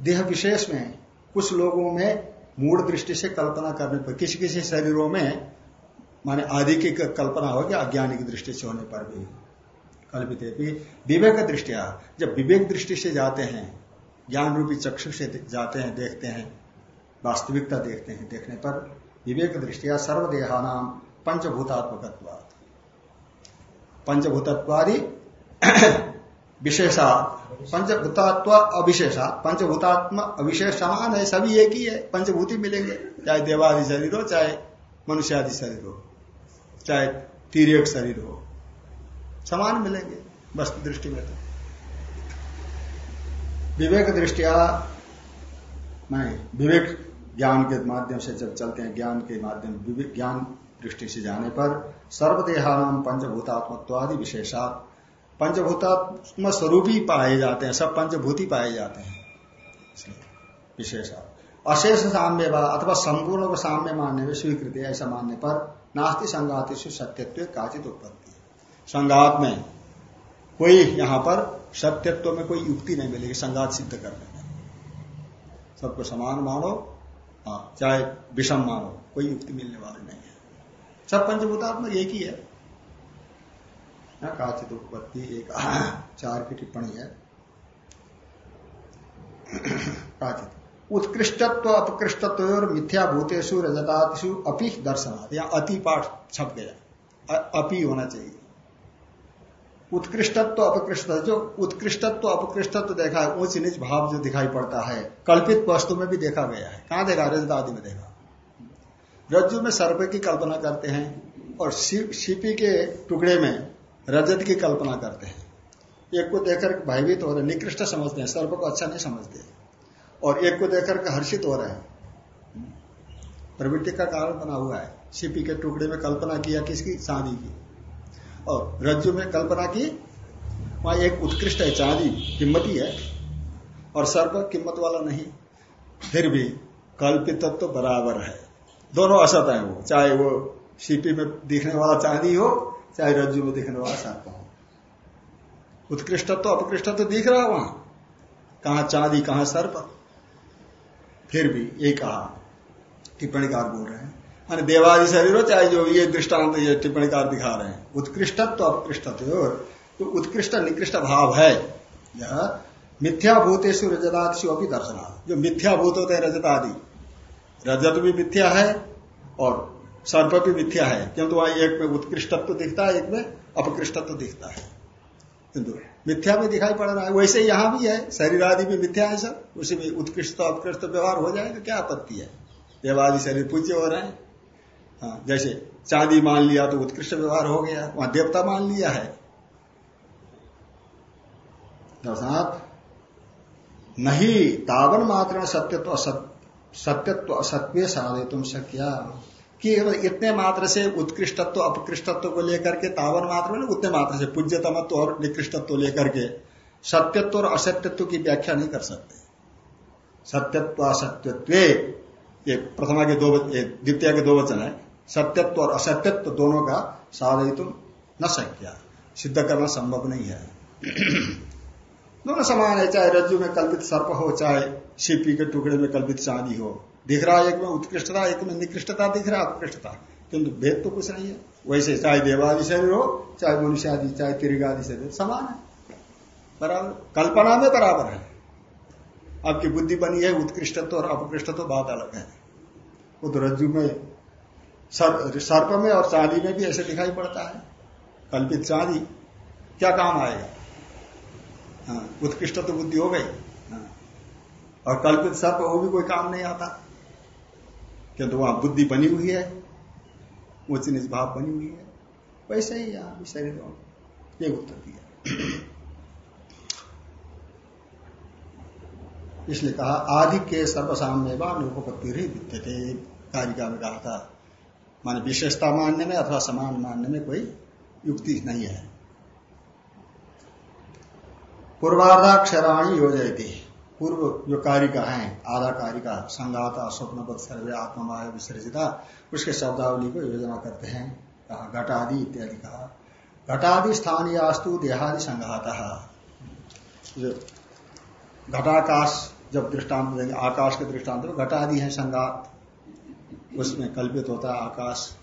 देह विशेष में कुछ लोगों में मूढ़ दृष्टि से कल्पना करने पर, किसी किसी शरीरों में, माने आदि की कल्पना होगी अज्ञानी की दृष्टि से होने पर भी कल्पित विवेक दृष्टिया, जब विवेक दृष्टि से जाते हैं ज्ञान रूपी चक्षु से जाते हैं, देखते हैं, वास्तविकता देखते हैं, देखने पर विवेक दृष्टिया सर्वदेहा नाम पंचभूतात्मक पंचभूतत्वादि विशेषा, पंचभूतात्व अविशेषा, पंचभूतात्म अविशेष समान है सभी एक ही है, पंचभूति मिलेंगे, चाहे देवादि शरीर हो, चाहे मनुष्यादि शरीर हो, चाहे तीर्यक शरीर हो, समान मिलेंगे वस्तु दृष्टि में तो। विवेक दृष्टिया, नहीं, विवेक ज्ञान के माध्यम से जब चलते हैं, ज्ञान के माध्यम ज्ञान दृष्टि से जाने पर सर्वदेहानाम पंचभूतात्मत्वादि विशेषात पंचभूतात्म स्वरूप ही पाए जाते हैं, सब पंचभूति पाए जाते हैं। विशेष अशेष साम्य अथवा संपूर्ण को साम्य मानने में स्वीकृति ऐसा मानने पर नास्ति संगात से सत्यत्व काचित उत्पत्ति संगात में कोई यहाँ पर सत्यत्व में कोई युक्ति नहीं मिलेगी संगात सिद्ध करने में सबको समान मानो हाँ चाहे विषम मानो, कोई युक्ति मिलने वाली नहीं है। सब पंचभूतात्मक एक ही है। काचित उत्पत्ति एक चार की टिप्पणी है। काचित उत्कृष्टत्व अपकृष्टत्व और मिथ्या भूतेशु रजतातिशु अपी दर्शनाथ या अति पाठ छप गया। अपी होना चाहिए। उत्कृष्टत्व अपकृष्ट जो उत्कृष्टत्व, अपकृष्टत्व देखा है ऊंच नीच भाव जो दिखाई पड़ता है, कल्पित वस्तु में भी देखा गया है। कहाँ देखा? रजत आदि में देखा। रज्जु में सर्प की कल्पना करते हैं और शिपी के टुकड़े में रजत की कल्पना करते हैं। एक को देखकर भयभीत हो रहे निकृष्ट समझते हैं सर्व को अच्छा नहीं समझते। और एक को देखकर हर्षित हो रहे हैं। प्रवृत्ति का कारण बना हुआ है। सीपी के टुकड़े में कल्पना किया किसकी? चांदी की। और रज्जु में कल्पना की? वहाँ एक उत्कृष्ट है, चांदी किम्मती है। और सर्व किम्मत वाला नहीं। फिर भी कल्पित तो बराबर है। दोनों असत है वो, चाहे वो सीपी में दिखने वाला चांदी हो चाहे रज्जु में दिखने वाला सर्प हो। उत्कृष्ट तो अपकृष्टत्व तो दिख रहा वहाँ। कहा चांदी, कहा सर्प। फिर भी ये कहा, टिप्पणीकार बोल रहे हैं। मान देवादि शरीर हो, चाहे जो ये दृष्टांत, ये टिप्पणीकार दिखा रहे हैं। उत्कृष्टत्व, अपकृष्टत्व तो उत्कृष्ट, निकृष्ट भाव है। यह मिथ्याभूतेशु रजतादिशु अपनी दर्शना जो मिथ्याभूत होते हैं रजतादि, रजत भी मिथ्या है और सर्प भी मिथ्या है। किंतु वहाँ एक में उत्कृष्टत्व दिखता है एक में अपकृष्टत्व दिखता है। किंतु मिथ्या में दिखाई पड़ रहा है। वैसे यहाँ भी है शरीर आदि में मिथ्या है सब। उसी में उत्कृष्ट उत्कृष्ट व्यवहार हो जाएगा क्या आपत्ति है? देवादि शरीर पूज्य हो रहे हैं। हाँ, जैसे चांदी मान लिया तो उत्कृष्ट व्यवहार हो गया वहाँ देवता मान लिया है। दर्शनाथ नहीं तावन मात्र सत्यत्व सत्यत्व असत्य साधे तुम शक्या कि इतने मात्र से उत्कृष्टत्व, अपकृष्टत्व को लेकर के तावन मात्र में उतने मात्र से पूज्यतमत्व और निकृष्टत्व लेकर के सत्यत्व और असत्यत्व की व्याख्या नहीं कर सकते। सत्यत्व, असत्यत्व, ये प्रथमा के दो द्वितीय के दो वचन है। सत्यत्व और असत्यत्व दोनों का साधय तुम न सक्या सिद्ध करना संभव नहीं है। दोनों समान है, चाहे रज्जु में कल्पित सर्प हो, चाहे सीपी के टुकड़े में कल्पित चांदी हो। दिख रहा है एक में उत्कृष्टता एक में निकृष्टता दिख रहा है उत्कृष्टता। किंतु भेद तो कुछ नहीं है। वैसे चाहे देवादि शरीर हो चाहे मनुष्य आदि चाहे तिरगादि शरीर समान है। बराबर। कल्पना में बराबर है। आपकी बुद्धि बनी है उत्कृष्टत्व और अपकृष्टत्व बात अलग है। वो तो रज्जु में सर्प में और चांदी में भी ऐसे दिखाई पड़ता है। कल्पित चांदी क्या काम आएगा? हाँ, उत्कृष्ट तो बुद्धि हो गई। हाँ, और कल्पित सर्प वो भी कोई काम नहीं आता। किंतु वहाँ बुद्धि बनी हुई है उच्च निज भाव बनी हुई है। वैसे ही यहाँ भी शरीर ये उत्तर दिया इसलिए कहा, आदि के सर्वसाम्य व अनुपत्ति ही विद्य थे कारिका में कहा था, माने विशेषता मानने में अथवा समान मानने में कोई युक्ति नहीं है। पूर्वार्धाक्षराणी योजती पूर्व जो कारिका है, आधा कारिका, संगाता स्वप्न पद सर्वे आत्मवाय विसर्जिता, उसके शब्दावली को योजना करते हैं। कहा, घटादि इत्यादि कहा। घटादि स्थानीय अस्तु देहादि संघाता। घटाकाश जब दृष्टांत देंगे, आकाश के दृष्टांत में घटादि है संघात उसमें कल्पित होता है आकाश।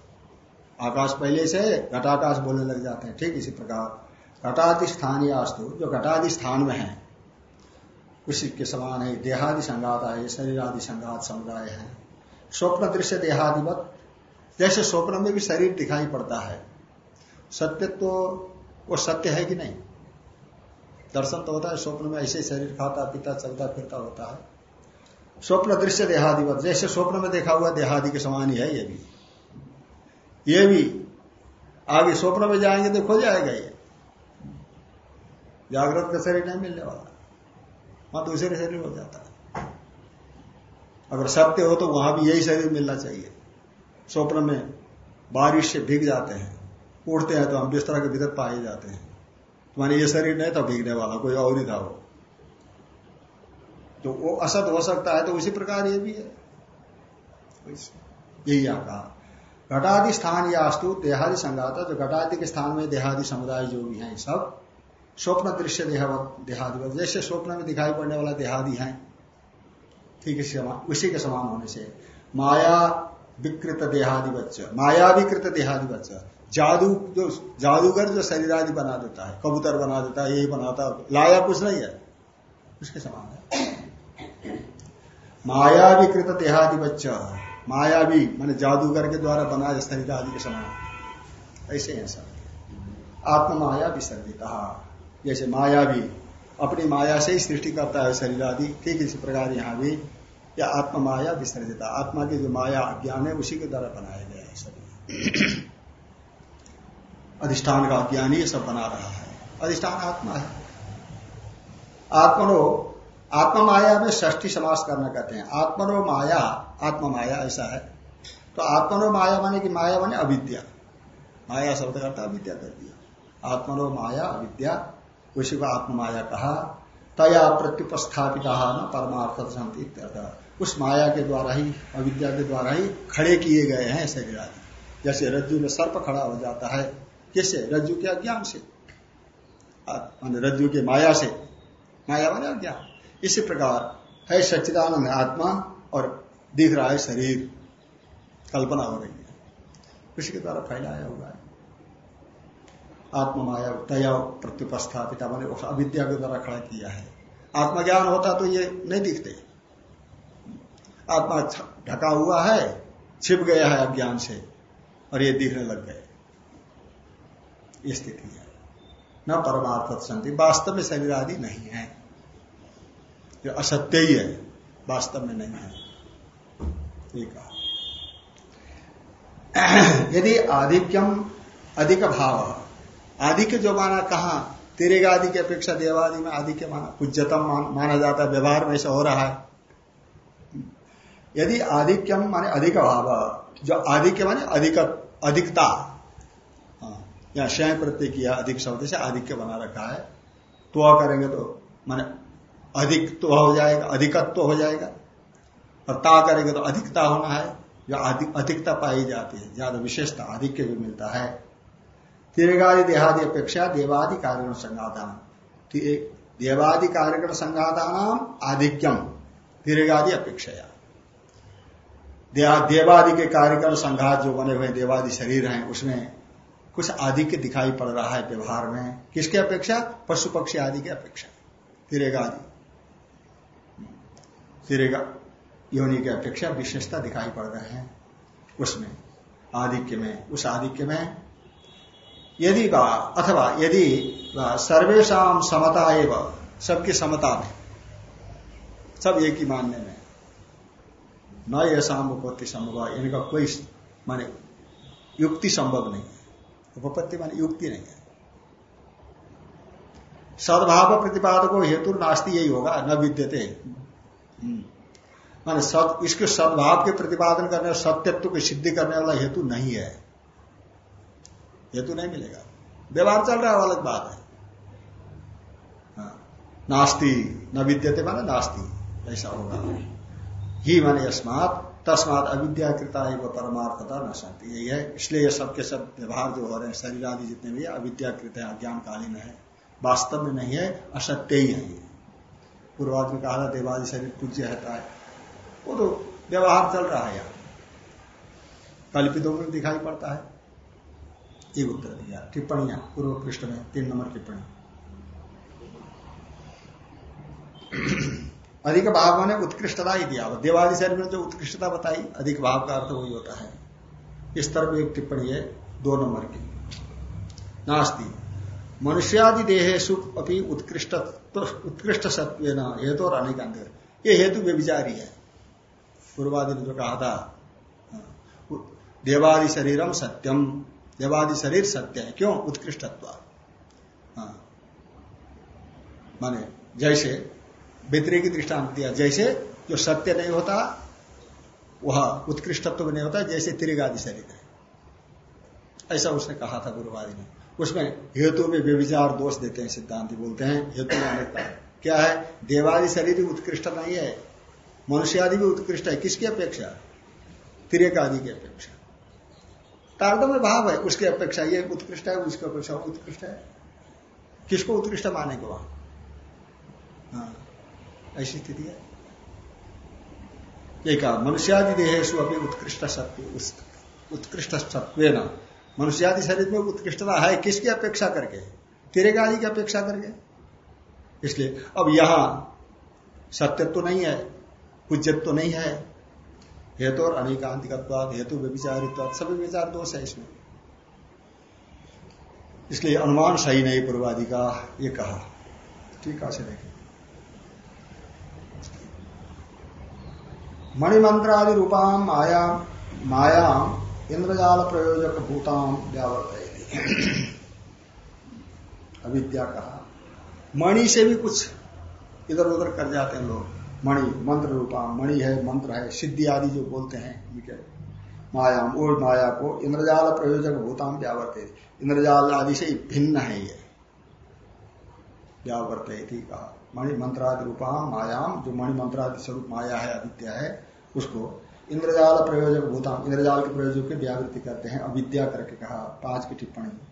आकाश पहले से घटाकाश बोलने लग जाते हैं, ठीक इसी प्रकार। घटादि स्थानीय अस्तु जो घटादि स्थान में है उसी के समान है। देहादि संघात है शरीर आदि संघात समुदाय है। स्वप्न दृश्य देहादिवत, जैसे स्वप्न में भी शरीर दिखाई पड़ता है। सत्य तो वो सत्य है कि नहीं? दर्शन तो होता है, स्वप्न में ऐसे शरीर खाता, पीता, चलता, फिरता होता है। स्वप्न दृश्य देहादिवत, जैसे स्वप्न में देखा हुआ देहादि के समान ही है ये भी। ये भी, आगे स्वप्न में जाएँगे तो खो जाएगा ये। जागृत का शरीर नहीं मिलने वाला। वहाँ दूसरे शरीर हो जाता है। अगर सत्य हो तो वहाँ भी यही शरीर मिलना चाहिए। स्वप्न में बारिश से भीग जाते हैं उठते हैं तो हम बिस्तर के भीतर पाए जाते हैं। तुम्हारे ये शरीर नहीं था भीगने वाला, कोई और ही था वो। तो वो असत हो सकता है तो उसी प्रकार ये भी है। यही आप कहा। घटादि स्थान या अस्तु देहादि संगात, जो घटादि के स्थान में देहादि समुदाय जो भी है, सब स्वप्न दृश्य देहादि जैसे स्वप्न में दिखाई पड़ने वाला देहादि है, ठीक है उसी के समान होने से। माया विकृत देहादि बच्चा माया विकृत देहादि बच्चा जादू जो जादूगर जो शरीर आदि बना देता है, कबूतर बना देता है, यही बनाता लाया कुछ नहीं है। उसके समान है। माया विकृत देहादि बच्चा मायावी माने जादूगर के द्वारा बनाया शरीर आदि के समान। ऐसे है सब। आत्म माया विसर्जित। जैसे माया भी, अपनी माया से ही सृष्टि करता है शरीर आदि, ठीक इसी प्रकार यहाँ भी, या आत्म माया विसर्जिता। आत्मा की जो माया अज्ञान है, उसी के द्वारा बनाया गया है सभी अधिष्ठान का अज्ञान ही सब बना रहा है। अधिष्ठान आत्मा है। आत्मनो आत्मा माया में ष्ठी समास करना कहते हैं। आत्मनो माया आत्मा माया ऐसा है। तो आत्मनो माया माने की माया माने अविद्या। माया शब्द करता अविद्या कर दिया। आत्मनो माया, अविद्या उसी को आत्म माया कहा तया प्रत्युपस्थापित न परमार्थ शांति उस माया के द्वारा ही, अविद्या के द्वारा ही खड़े किए गए हैं शरीर आदि जैसे रज्जु में सर्प खड़ा हो जाता है किससे रज्जु के अज्ञान से रज्जु के माया से, माया माने अज्ञान। इसी प्रकार, है सच्चिदानंद आत्मा और दिख रहा है शरीर। कल्पना हो रही है। उसी के द्वारा फैलाया हुआ है। आत्मा माया तया प्रत्युपस्थापिता मैंने उस अविद्या के द्वारा खड़ा किया है। आत्मज्ञान होता तो ये नहीं दिखते। आत्मा ढका हुआ है, छिप गया है अज्ञान से, और ये दिखने लग गए। ये स्थिति है। न परमार्थ संति वास्तव में शरीर आदि नहीं है। ये असत्य ही है, वास्तव में नहीं है। ठीक है यदि आधिक्यम अधिक भाव आधिक्य जो माना कहा तेरे आदि की अपेक्षा देवादि में आधिक्य माना पूज्यतम माना जाता है व्यवहार में ऐसा हो रहा है। यदि आधिक्यम माने अधिक भाव जो आधिक्य माने अधिक अधिकता। हाँ, या स्वयं प्रत्यय किया अधिक शब्द से आधिक्य बना रखा है। तो करेंगे तो माने अधिक तो हो जाएगा अधिकत्व तो हो जाएगा। और ता करेंगे तो अधिकता होना है जो अधिकता पाई जाती है ज़्यादा विशेषता आधिक्य भी मिलता है। तीर्घादि देहादि अपेक्षा देवादि कार्यक्रम संघातान देवादि कार्यक्रम संघातानाम आधिक्यम दीर्घादि अपेक्षा देवादि के कार्यक्रम संघात जो बने हुए देवादि शरीर हैं, उसमें कुछ आधिक्य दिखाई पड़ रहा है व्यवहार में। किसके अपेक्षा? पशु पक्षी आदि की अपेक्षा। तिरेगा तिरेगा योनि की अपेक्षा विशेषता दिखाई पड़ रहे हैं, उसमें, आधिक्य में, उस आधिक्य में यदि वा अथवा यदि सर्वेशा समता एवं सबकी समता में। सब एक ही मानने में। न ऐसा उपपत्ति संभव इनका कोई माने युक्ति संभव नहीं है। उपपत्ति माने युक्ति नहीं है। सद्भाव प्रतिपादको हेतु नास्ती यही होगा न विद्यते। हम्म। माने सद इसके सद्भाव के प्रतिपादन करने सत्यत्व की सिद्धि करने वाला हेतु नहीं है। हेतु नहीं मिलेगा। व्यवहार चल रहा है, अलग बात है। हाँ। नास्ती, न विद्यते माने नास्ती, ऐसा होगा। ही माने अस्मात तस्मात अविद्याकृता है वह परमार्थता न सकती यही है। इसलिए सबके सब व्यवहार जो हो रहे हैं, शरीर आदि जितने भी अविद्याकृत है अज्ञान कालीन है। वास्तव में नहीं है, असत्य ही है ये। पूर्वाद में कहा था, देवादि शरीर पूज्य रहता है वो तो व्यवहार चल रहा है यहाँ। कल्पितों में दिखाई पड़ता है। ये उत्तर दिया टिप्पणियाँ पूर्व पृष्ठ में तीन नंबर टिप्पणी अधिक भाव मैंने उत्कृष्टता ही दिया देवादि शरीर में जो उत्कृष्टता बताई अधिक भाव का अर्थ वही होता है इस तरफ़ एक टिप्पणी है दो नंबर की नास्ती मनुष्यादि देहेशु अपनी उत्कृष्ट उत्कृष्ट सत्व न हेतु और अनेक अंतर ये हेतु व्यभिचारी है पूर्वादि ने जो कहा था देवादि शरीरम सत्यम देवादि शरीर सत्य है। क्यों? उत्कृष्टत्व। हाँ। माने जैसे की दृष्टांत दिया, जैसे जो सत्य नहीं होता, वह उत्कृष्टत्व नहीं होता, जैसे त्रिग शरीर है। ऐसा उसने कहा था गुरुवादी ने। उसमें हेतु में व्यविचार दोष देते हैं, सिद्धांत बोलते हैं। हेतु अनेकता क्या है? देवादि शरीर भी उत्कृष्ट नहीं है। मनुष्य आदि भी उत्कृष्ट है। किसकी अपेक्षा? त्रिक आदि की अपेक्षा। तारतम्य भाव है उसकी अपेक्षा ये उत्कृष्ट है उसकी अपेक्षा उत्कृष्ट है। किसको उत्कृष्ट मानेंगे वहाँ? हाँ, ऐसी स्थिति है। कहा मनुष्यादि देहेशु अभी उत्कृष्ट सत्य उत्कृष्ट सत्व मनुष्यादि शरीर में उत्कृष्टता है किसकी अपेक्षा करके? तेरे आदि की अपेक्षा करके। इसलिए अब यहाँ सत्य तो नहीं है पूज्यत्व तो नहीं है हेतु और अनेकांतिकत्वाद हेतु व्यविचारित्व सभी विचार दोष है इसमें। इसलिए अनुमान सही नहीं पूर्वादि का ये कहा। ठीक है देखें मणिमंत्रादि रूपाम माया मायाम, इंद्रजाल प्रयोजक भूताम व्यावर्त अविद्या कहा। मणि से भी कुछ इधर उधर कर जाते हैं लोग। मणि, मंत्र रूपा, मणि है, मंत्र है, सिद्धि आदि जो बोलते हैं, ये मायाम और माया को इंद्रजाल प्रयोजक भूताम व्यावर्त। इंद्रजाल आदि से भिन्न है ये। व्यावर्त कहा। मणि, मंत्रादि रूपा, मायाम, जो मणि, मंत्रादि स्वरूप माया है, अविद्या है, उसको इंद्रजाल प्रयोजक भूताम, इंद्रजाल के प्रयोजक की व्यावृत्ति करते हैं, अविद्या करके कहा, पाँच की टिप्पणी।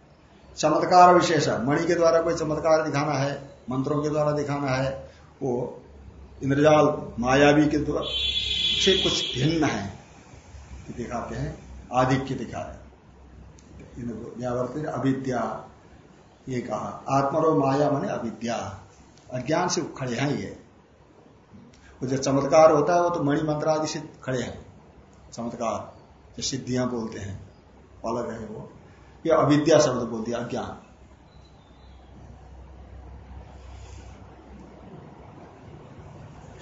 चमत्कार विशेष, मणि के द्वारा कोई चमत्कार दिखाना है, मंत्रों के द्वारा दिखाना है, वो इंद्रजाल मायावी के द्वारा से कुछ भिन्न है दिखाते हैं आधिक्य दिखा रहे अविद्या, ये कहा, आत्मरो माया माने अविद्या। अज्ञान से खड़े हैं ये। वो जो चमत्कार होता है, वो तो मणि मंत्र आदि से खड़े हैं। चमत्कार, जो सिद्धियाँ बोलते हैं अलग है वो। ये अविद्या शब्द बोल दिया अज्ञान।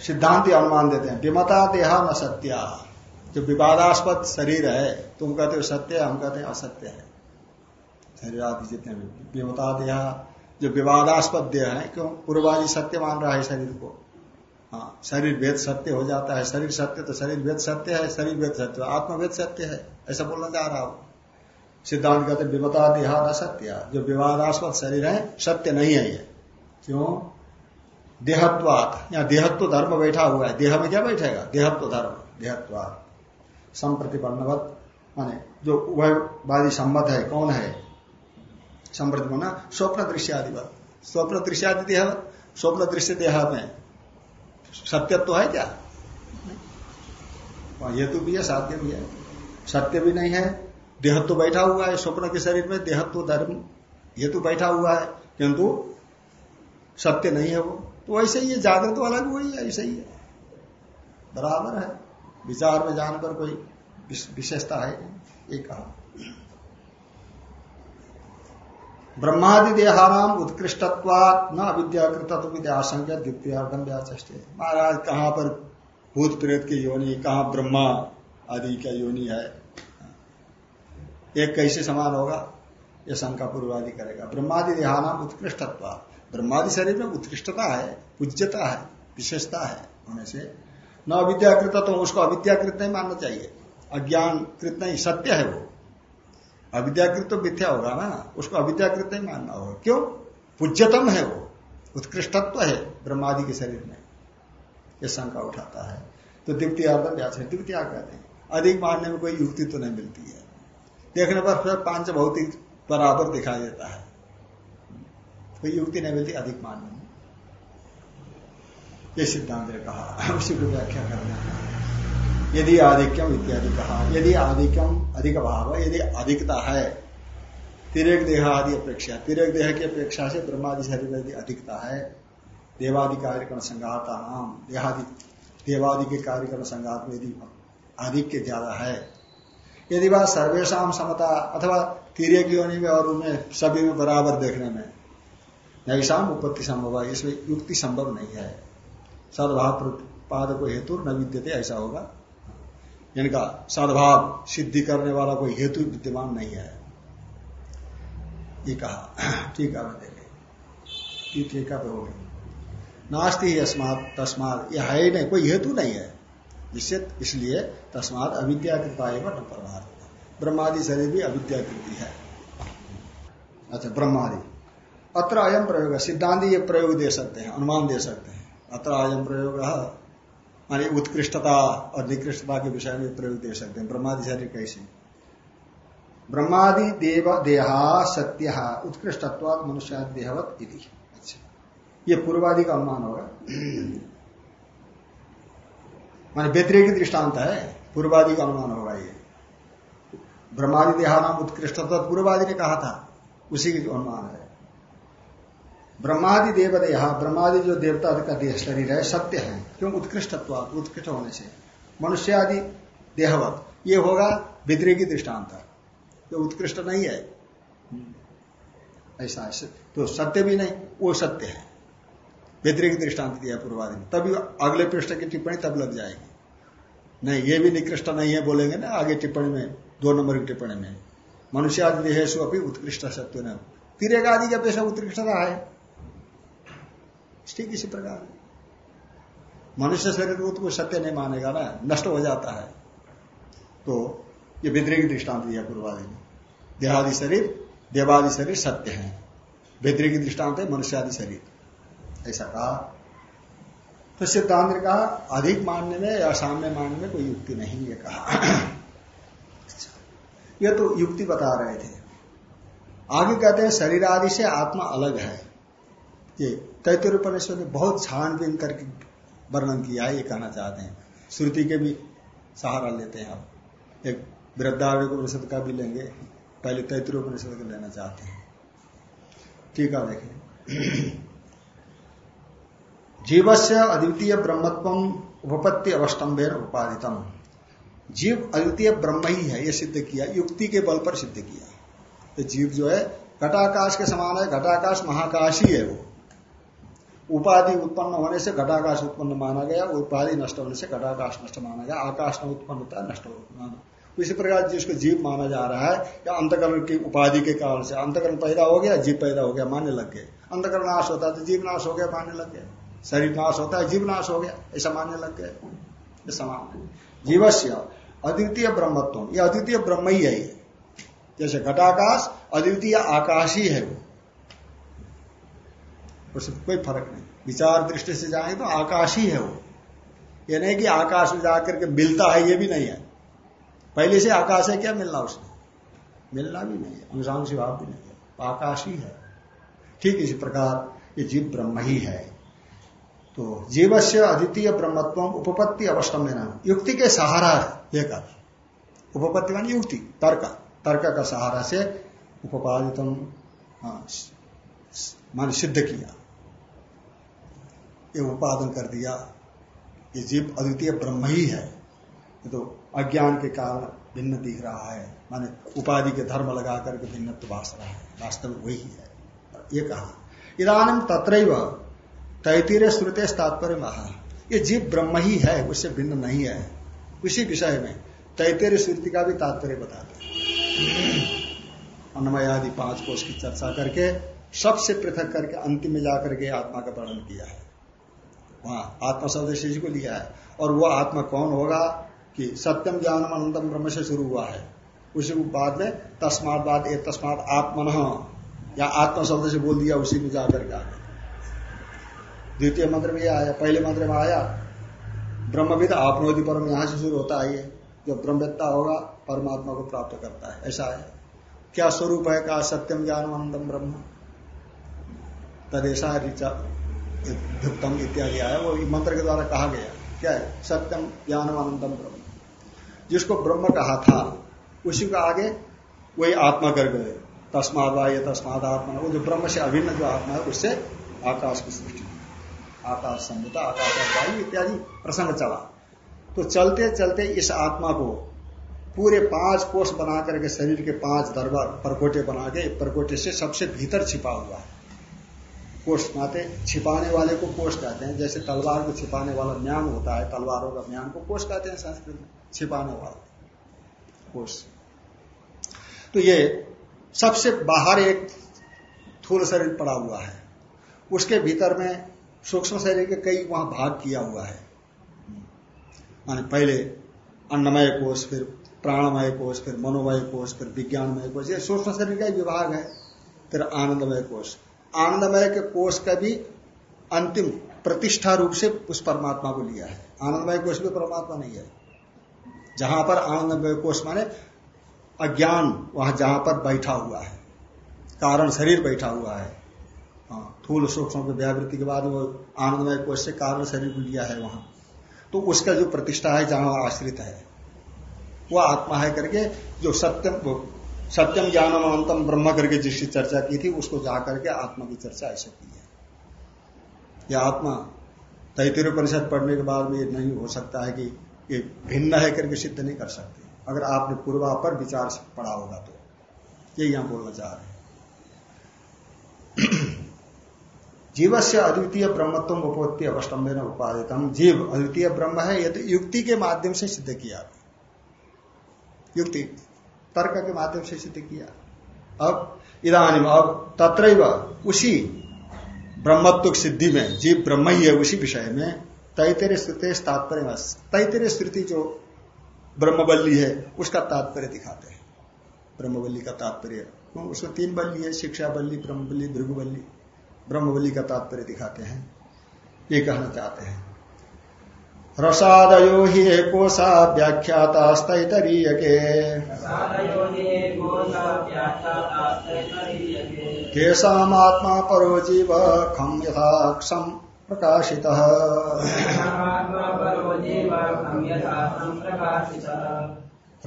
सिद्धांति अनुमान देते हैं, विमता देहा न सत्या। जो विवादास्पद शरीर है, तुम कहते हो सत्य है, हम कहते हैं असत्य है। शरीर आदि जितने भी, विमता देहा, जो विवादास्पद देह है, क्यों? पूर्वाजी सत्य मान रहा है शरीर को। हाँ शरीर वेद सत्य हो जाता है। शरीर सत्य तो शरीर वेद सत्य है, शरीर वेद सत्य। आत्मवेद सत्य है, ऐसा बोलना चाह रहा हूँ। सिद्धांत कहते विमता देहा न जो विवादास्पद शरीर है, सत्य नहीं है ये। क्यों? देहत्वात। या देहत्व धर्म बैठा हुआ है। देह में क्या बैठेगा? देहत्व धर्म। देहत्वात। संप्रतिपन्नवत माने जो वादी सम्मत है, कौन है? संप्रति माना स्वप्न दृश्य आदि स्वप्न दृश्य आदि देह स्वप्न दृश्य देह में। सत्यत्व तो है क्या हेतु भी है, साध्य भी है। सत्य भी नहीं है। देहत्व तो बैठा हुआ है स्वप्न के शरीर में। देहत्व तो धर्म हेतु बैठा हुआ है। किंतु सत्य नहीं है वो। तो ऐसे ही जागृत वाला भी वही है, ऐसे ही है। बराबर है। विचार में जान पर कोई विशेषता है एक कहा। ब्रह्मादि देहानाम उत्कृष्टत्वात न अविद्याकृत आशंका द्वितीयार्धम व्याचे महाराज, कहाँ पर भूत प्रेत की योनि, कहाँ ब्रह्मा आदि का योनि है? एक कैसे समान होगा? यह शंका पूर्वादि करेगा। ब्रह्मादि देहानाम उत्कृष्टत्व ब्रह्मादि शरीर में उत्कृष्टता है, पूज्यता है, विशेषता है, होने से। न अविद्याकृत तो उसको अविद्याकृत नहीं मानना चाहिए। अज्ञान कृत नहीं, सत्य है वो। अविद्याकृत तो मिथ्या होगा ना, उसको अविद्याकृत नहीं मानना होगा। क्यों? पूज्यतम है वो, उत्कृष्टत्व है ब्रह्मादि के शरीर में। ये शंका उठाता है। तो द्वितीयार्थ व्यास द्वितीय कहते हैं। अधिक मानने में कोई युक्ति तो नहीं मिलती है। देखने पर फिर पाँच भौतिक बराबर दिखाई देता है। कोई युक्ति नहीं मिलती, अधिक मानने में ये सिद्धांत ने कहा, उसी को व्याख्या करना यदि आधिक्यम इत्यादि कहा, यदि आधिक्यम अधिक भाव यदि अधिकता है, तिरेक देह आदि अपेक्षा, तिरेक देह की अपेक्षा से ब्रह्मादि शरीर यदि अधिकता है, देवादि कार्यक्रम संघाता नाम देहादि, देवादि के कार्यक्रम संघात में यदि आधिक्य ज़्यादा है, यदि बात सर्वेशा समता अथवा तीर्य की होने में और उनमें सभी में बराबर देखने में नैशाम उपत्ति संभव है, इसमें युक्ति संभव नहीं है। सदभाव पाद को हेतु न विद्यते, ऐसा होगा। इनका सद्भाव सिद्धि करने वाला कोई हेतु विद्यमान नहीं है। ये कहा, ठीक है देखे। ठीक है तो होगी नास्ती अस्मात, तस्मात यह है ही नहीं, कोई हेतु नहीं है। जिससे, इसलिए तस्मात अविद्याकृता एवं न प्रभाव ब्रह्मादि शरीर भी अविद्याकृति है। अच्छा ब्रह्मादि। अत्र अयम प्रयोग है सिद्धांत ये प्रयोग दे सकते हैं, अनुमान दे सकते हैं। अत्र अयम प्रयोग, मानी उत्कृष्टता और निकृष्टता के विषय में प्रयोग दे सकते हैं। ब्रह्मादि शरीर कैसे? ब्रह्मादि देव देहा सत्य उत्कृष्टत्वाद मनुष्य देहवत इति। अच्छा। ये पूर्वादि का अनुमान होगा। माने व्यतिरिक दृष्टांत है, पूर्वादि का अनुमान होगा ये। ब्रह्मादि देहा नाम उत्कृष्टता, पूर्वादि ने कहा था, उसी की अनुमान है। ब्रह्मादि देवदेहा ब्रह्मादि जो देवता का देह शरीर है, सत्य है। क्यों? उत्कृष्ट उत्कृष्ट होने से। मनुष्य आदि देहवत, ये होगा विद्री की दृष्टांत। जो उत्कृष्ट नहीं है। ऐसा है। तो सत्य भी नहीं, वो सत्य है। विद्री की दृष्टांत दिया पूर्वादि में तभी अगले पृष्ठ की टिप्पणी तब लग जाएगी। नहीं, ये भी निकृष्ट नहीं है बोलेंगे ना आगे टिप्पणी में, दो नंबर की टिप्पणी में। मनुष्य आदि देहेशु उत्कृष्ट सत्य न। तिरेक आदि की अपेक्षा उत्कृष्टता है ठीक इसी प्रकार मनुष्य शरीर को तो सत्य नहीं मानेगा ना, नष्ट हो जाता है। तो ये विद्रेक दृष्टांत दिया पूर्वादि ने। देहादि शरीर, देवादि शरीर सत्य है। विद्रेक दृष्टांत है मनुष्यादि शरीर। ऐसा कहा। तो सिद्धांत ने कहा, अधिक मानने में या सामने मानने में कोई युक्ति नहीं ये कहा। ये तो युक्ति बता रहे थे। आगे कहते हैं शरीर आदि से आत्मा अलग है। ये तैतर उपनिषद ने बहुत छानबीन करके वर्णन किया है, ये कहना चाहते हैं। श्रुति के भी सहारा लेते हैं आप। एक वृद्धार्य उपनिषद का भी लेंगे, पहले तैतर उपनिषद का लेना चाहते हैं। ठीक है देखें जीव से अद्वितीय ब्रह्मत्व उपपत्ति अवस्टम्भेन उपादितम। जीव अद्वितीय ब्रह्म ही है, ये सिद्ध किया, युक्ति के बल पर सिद्ध किया। तो जीव जो है, घटाकाश के समान है, घटाकाश महाकाश ही है वो। उपाधि उत्पन्न होने से घटाकाश उत्पन्न माना गया, उपाधि नष्ट होने से घटाकाश नष्ट माना गया, आकाश न उत्पन्न होता है, नष्ट माना इसी प्रकार जिसको जीव माना जा रहा है, या अंतकरण की उपाधि के कारण से, अंतकरण पैदा हो गया, जीव पैदा हो गया, मानने लग गए। अंतकरण नाश होता है तो जीव नाश हो गया, मानने लग गए। शरीर नाश होता है, जीव नाश हो गया, ऐसा मानने लग गए। समान है। जीवस्य अद्वितीय ब्रह्मत्व ये अद्वितीय ब्रह्म ही है जैसे घटाकाश, अद्वितीय आकाश ही है वो। उससे कोई फ़र्क नहीं। विचार दृष्टि से जाए तो आकाश ही है वो। ये नहीं कि आकाश में जाकर के मिलता है ये भी नहीं है। पहले से आकाश है क्या मिलना उसने मिलना भी नहीं है अनुसांशी भाव भी नहीं है। आकाश ही है। ठीक इसी प्रकार ये जीव ब्रह्म ही है। तो जीव से अद्वितीय ब्रह्मत्व उपपत्ति अवश्यम में युक्ति के सहारा लेकर उपपत्ति मान युक्ति तर्क। तर्क का सहारा से उपादितम हाँ, मान सिद्ध किया। ये उपादन कर दिया। ये जीव अद्वितीय ब्रह्म ही है। तो अज्ञान के कारण भिन्न दिख रहा है। माने उपाधि के धर्म लगा करके भिन्न तो भाष रहा है। वास्तव में वही है। ये कहा। इधान तत्र तैतीर श्रुते तात्पर्य महा। ये जीव ब्रह्म ही है, उससे भिन्न नहीं है। उसी विषय में तैतीर श्रुति का भी तात्पर्य बताते अन्नमय आदि पाँच कोष की चर्चा करके सबसे पृथक करके अंतिम में जाकर के आत्मा का वर्णन किया है। वहाँ आत्मा शब्द से को लिया है। और वो आत्मा कौन होगा कि सत्यम ज्ञानम अनंतम ब्रह्म से शुरू हुआ है। उसी को बाद में तस्मात बाद एक तस्मात आत्मन, या आत्मा शब्द से बोल दिया उसी में जाकर के आगे द्वितीय मंत्र में आया, पहले मंत्र में आया ब्रह्मविद आपनोदि परम यहाँ से शुरू होता है ये। जो ब्रह्मवेत्ता होगा, परमात्मा को प्राप्त करता है। ऐसा है। क्या स्वरूप है? कहा, सत्यम ज्ञान अनंतम ब्रह्म। तदेशा ऋचा इत्यादि आया, वो मंत्र के द्वारा कहा गया, क्या है? सत्यम ज्ञानम अनंतम ब्रह्म। जिसको ब्रह्म कहा था, उसी को आगे वही आत्मा कर गए तस्माद वाय तस्माद आत्मा वो जो ब्रह्म से अभिन्न जो आत्मा है, उससे आकाश की सृष्टि। आकाश संहिता, आकाश वायु इत्यादि प्रसंग चला। तो चलते चलते इस आत्मा को पूरे पाँच कोष बना करके शरीर के पाँच दरबार परकोटे बना के परकोटे से सबसे भीतर छिपा हुआ है। कोष माते छिपाने वाले को कोष कहते हैं। जैसे तलवार को छिपाने वाला म्यान होता है, तलवारों का म्यान को कोष कहते हैं संस्कृत में, छिपाने वाला। कोष तो ये सबसे बाहर एक थूल शरीर पड़ा हुआ है। उसके भीतर में सूक्ष्म शरीर के कई वहाँ भाग किया हुआ है। माने पहले अन्नमय कोष, फिर प्राणमय कोष, फिर मनोमय कोष, फिर विज्ञानमय कोष, ये सूक्ष्म शरीर का विभाग है, फिर आनंदमय कोष। आनंदमय के कोष का भी अंतिम प्रतिष्ठा रूप से उस परमात्मा को लिया है। आनंदमय कोष भी परमात्मा नहीं है। जहाँ पर आनंदमय कोष माने अज्ञान, वहाँ जहाँ पर बैठा हुआ है। कारण शरीर बैठा हुआ है। हाँ थूल सूक्ष्म की व्यावृत्ति के बाद वो आनंदमय कोष से कारण शरीर को लिया है वहाँ। तो उसका जो प्रतिष्ठा है, जहाँ आश्रित है वह आत्मा है करके जो सत्यम सत्यम ज्ञानम अंतम ब्रह्म करके जिसकी चर्चा की थी, उसको जा करके आत्मा की चर्चा ऐसे की है। यह आत्मा तैतिर परिषद पढ़ने के बाद में नहीं हो सकता है कि ये भिन्न है करके सिद्ध नहीं कर सकते। अगर आपने पूर्वा पर विचार पढ़ा होगा तो। ये यहाँ बोलना चाह रहे जीव से अद्वितीय ब्रह्मत्व उपोत्ति अवस्टम्बे न उपादितम। जीव अद्वितीय ब्रह्म है, यदि युक्ति के माध्यम से सिद्ध किया। युक्ति तर्क के माध्यम से सिद्ध किया। अब इधानी अब तत्र उसी ब्रह्मत्व सिद्धि में, जीव ब्रह्म ही है उसी विषय में, तैतरे स्तुति तात्पर्य तैतरे स्तुति जो ब्रह्मबल्ली है, उसका तात्पर्य दिखाते हैं। ब्रह्मबल्ली का तात्पर्य उसमें तीन बल्ली है, शिक्षा बल्ली ब्रह्मबल्ली भृगुबल्ली ब्रह्मबल्ली का तात्पर्य दिखाते हैं, ये कहना चाहते हैं। रसादयो ही एकोसा व्याख्यातास्तरीय के केशात्मा परो जीव खम यथाक्षम प्रकाशित।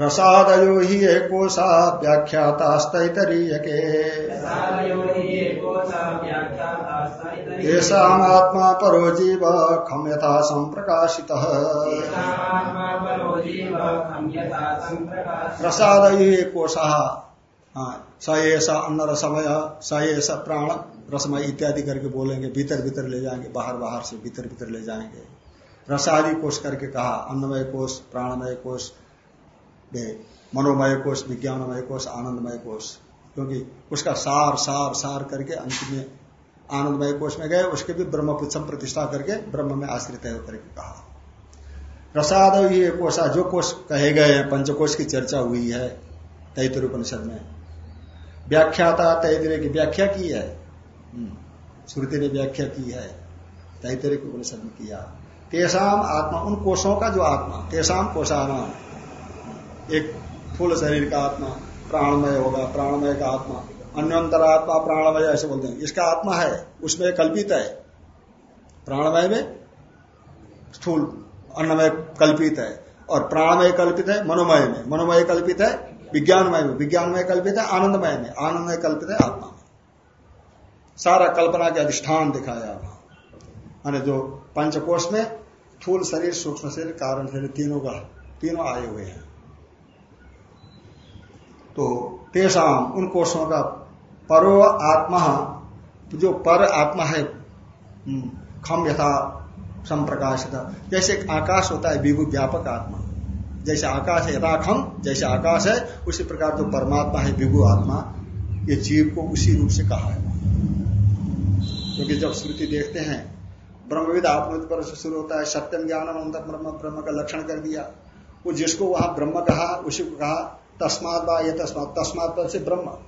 रसादयो ही एकोसा व्याख्यातास्तरीय के येषात्मा परो जीव क्षम्यता संप्रकाशित प्रसाद ये कोशा स ऐसा अन्न रसमय स ऐसा प्राण रसमय इत्यादि करके बोलेंगे, भीतर भीतर ले जाएँगे, बाहर बाहर से भीतर भीतर ले जाएँगे। रसादि कोष करके कहा, अन्नमय कोष, प्राणमय कोष मनोमय कोष विज्ञानमय कोष आनंदमय कोष क्योंकि उसका सार सार सार करके अंत में आनंदमय कोष में गए उसके भी ब्रह्म पुच्छम प्रतिष्ठा करके ब्रह्म में आश्रित है करके कहा। प्रसाद ये कोषा जो कोष कहे गए हैं पंचकोश की चर्चा हुई है तैतर उपनिषद में। व्याख्याता तैतरे की व्याख्या की है। हम्म, श्रुति ने व्याख्या की है तैतरे उपनिषद में किया। तेसाम आत्मा उन कोषों का जो आत्मा तेसाम कोषाना एक फूल शरीर का आत्मा, प्राणमय होगा, प्राणमय का आत्मा। अन्यंतर आत्मा, प्राणमय ऐसे बोलते हैं। इसका आत्मा है, उसमें कल्पित है। प्राणमय में स्थूल, अन्नमय कल्पित है। और प्राणमय कल्पित है, मनोमय में। मनोमय कल्पित है, विज्ञानमय में। विज्ञानमय कल्पित है, आनंदमय में। आनंदमय कल्पित है, आत्मा में। सारा कल्पना के अधिष्ठान दिखाया वहाँ जो पंचकोश में थूल शरीर, सूक्ष्म शरीर, कारण शरीर तीनों का, तीनों आए हुए हैं। तो तेसाम उन कोषों का परो आत्मा जो पर आत्मा है हम्म, खम यथा संप्रकाशित। जैसे आकाश होता है विभु व्यापक आत्मा। जैसे आकाश है यथा खम जैसे आकाश है उसी प्रकार जो परमात्मा है विभु आत्मा ये जीव को उसी रूप से कहा है। क्योंकि जब स्मृति देखते हैं ब्रह्मविद आत्मविद से शुरू होता है सत्यम ज्ञान ब्रह्म ब्रह्म का लक्षण कर दिया। वो जिसको वहाँ ब्रह्म कहा उसी को कहा तस्मात बा ये तस्मात तस्मात से? ब्रह्म।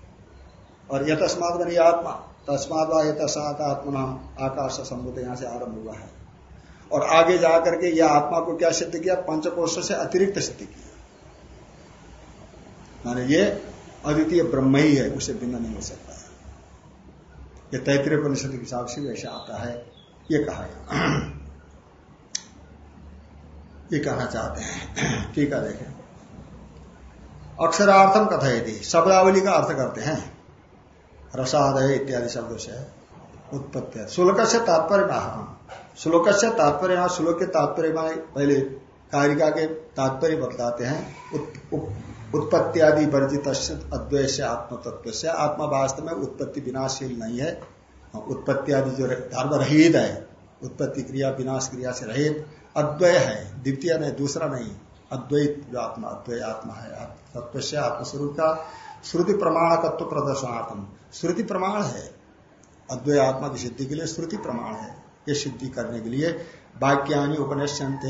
और यह तस्मात बनी आत्मा। तस्मात बा ये तस्मात आत्मा आकाश संबुद्ध यहाँ से आरंभ हुआ है। और आगे जाकर के यह आत्मा को क्या सिद्ध किया? पंचकोश से अतिरिक्त सिद्ध किया। माने ये अद्वितीय ब्रह्म ही है, उसे भिन्न नहीं हो सकता। ये तैतृय परिषद के हिसाब से वैसे आता है। ये कहा ये कहना चाहते हैं। ठीक है, देखें। अक्षरार्थम कथयति, शब्दावली का अर्थ करते हैं। रसादय इत्यादि शब्दों से उत्पत्ति श्लोक से तात्पर्य श्लोक से तात्पर्य श्लोक के तात्पर्य पहले कारिका के तात्पर्य बताते हैं। उत्पत्ति आदि वर्जित अद्वय से आत्म तत्व से आत्मा वास्तव में उत्पत्ति विनाशशील नहीं है। उत्पत्ति आदि जो धर्म रहित है, उत्पत्ति क्रिया विनाश क्रिया से रहित, अद्वय है। द्वितीय नहीं दूसरा नहीं। अद्वैत जो आत्मा, अद्वैत आत्मा है तत्व से आत्मस्वरूप का श्रुति प्रमाणकत्व प्रदर्शनार्थम। श्रुति प्रमाण है। अद्वैत आत्मा की सिद्धि के लिए श्रुति प्रमाण है। ये सिद्धि करने के लिए वाक्यानि उपनिषंत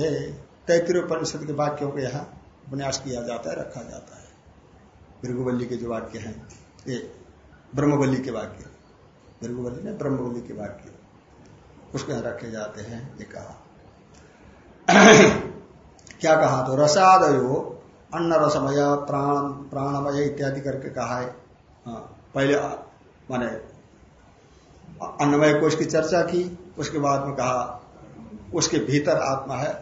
तैतृय परिषद के वाक्यों को यहाँ उपन्यास किया जाता है, रखा जाता है। भृगुवल्ली के जो वाक्य हैं, ये ब्रह्मवल्ली के वाक्य। भृगुवल्ली ने ब्रह्मवल्ली के वाक्य। उसको रखे जाते हैं, ये कहा। क्या कहा? तो रसादयो अन्न रसमय प्राण प्राणमय इत्यादि करके कहा है। हाँ, पहले माने अन्नमय कोष की चर्चा की उसके बाद में कहा उसके भीतर आत्मा है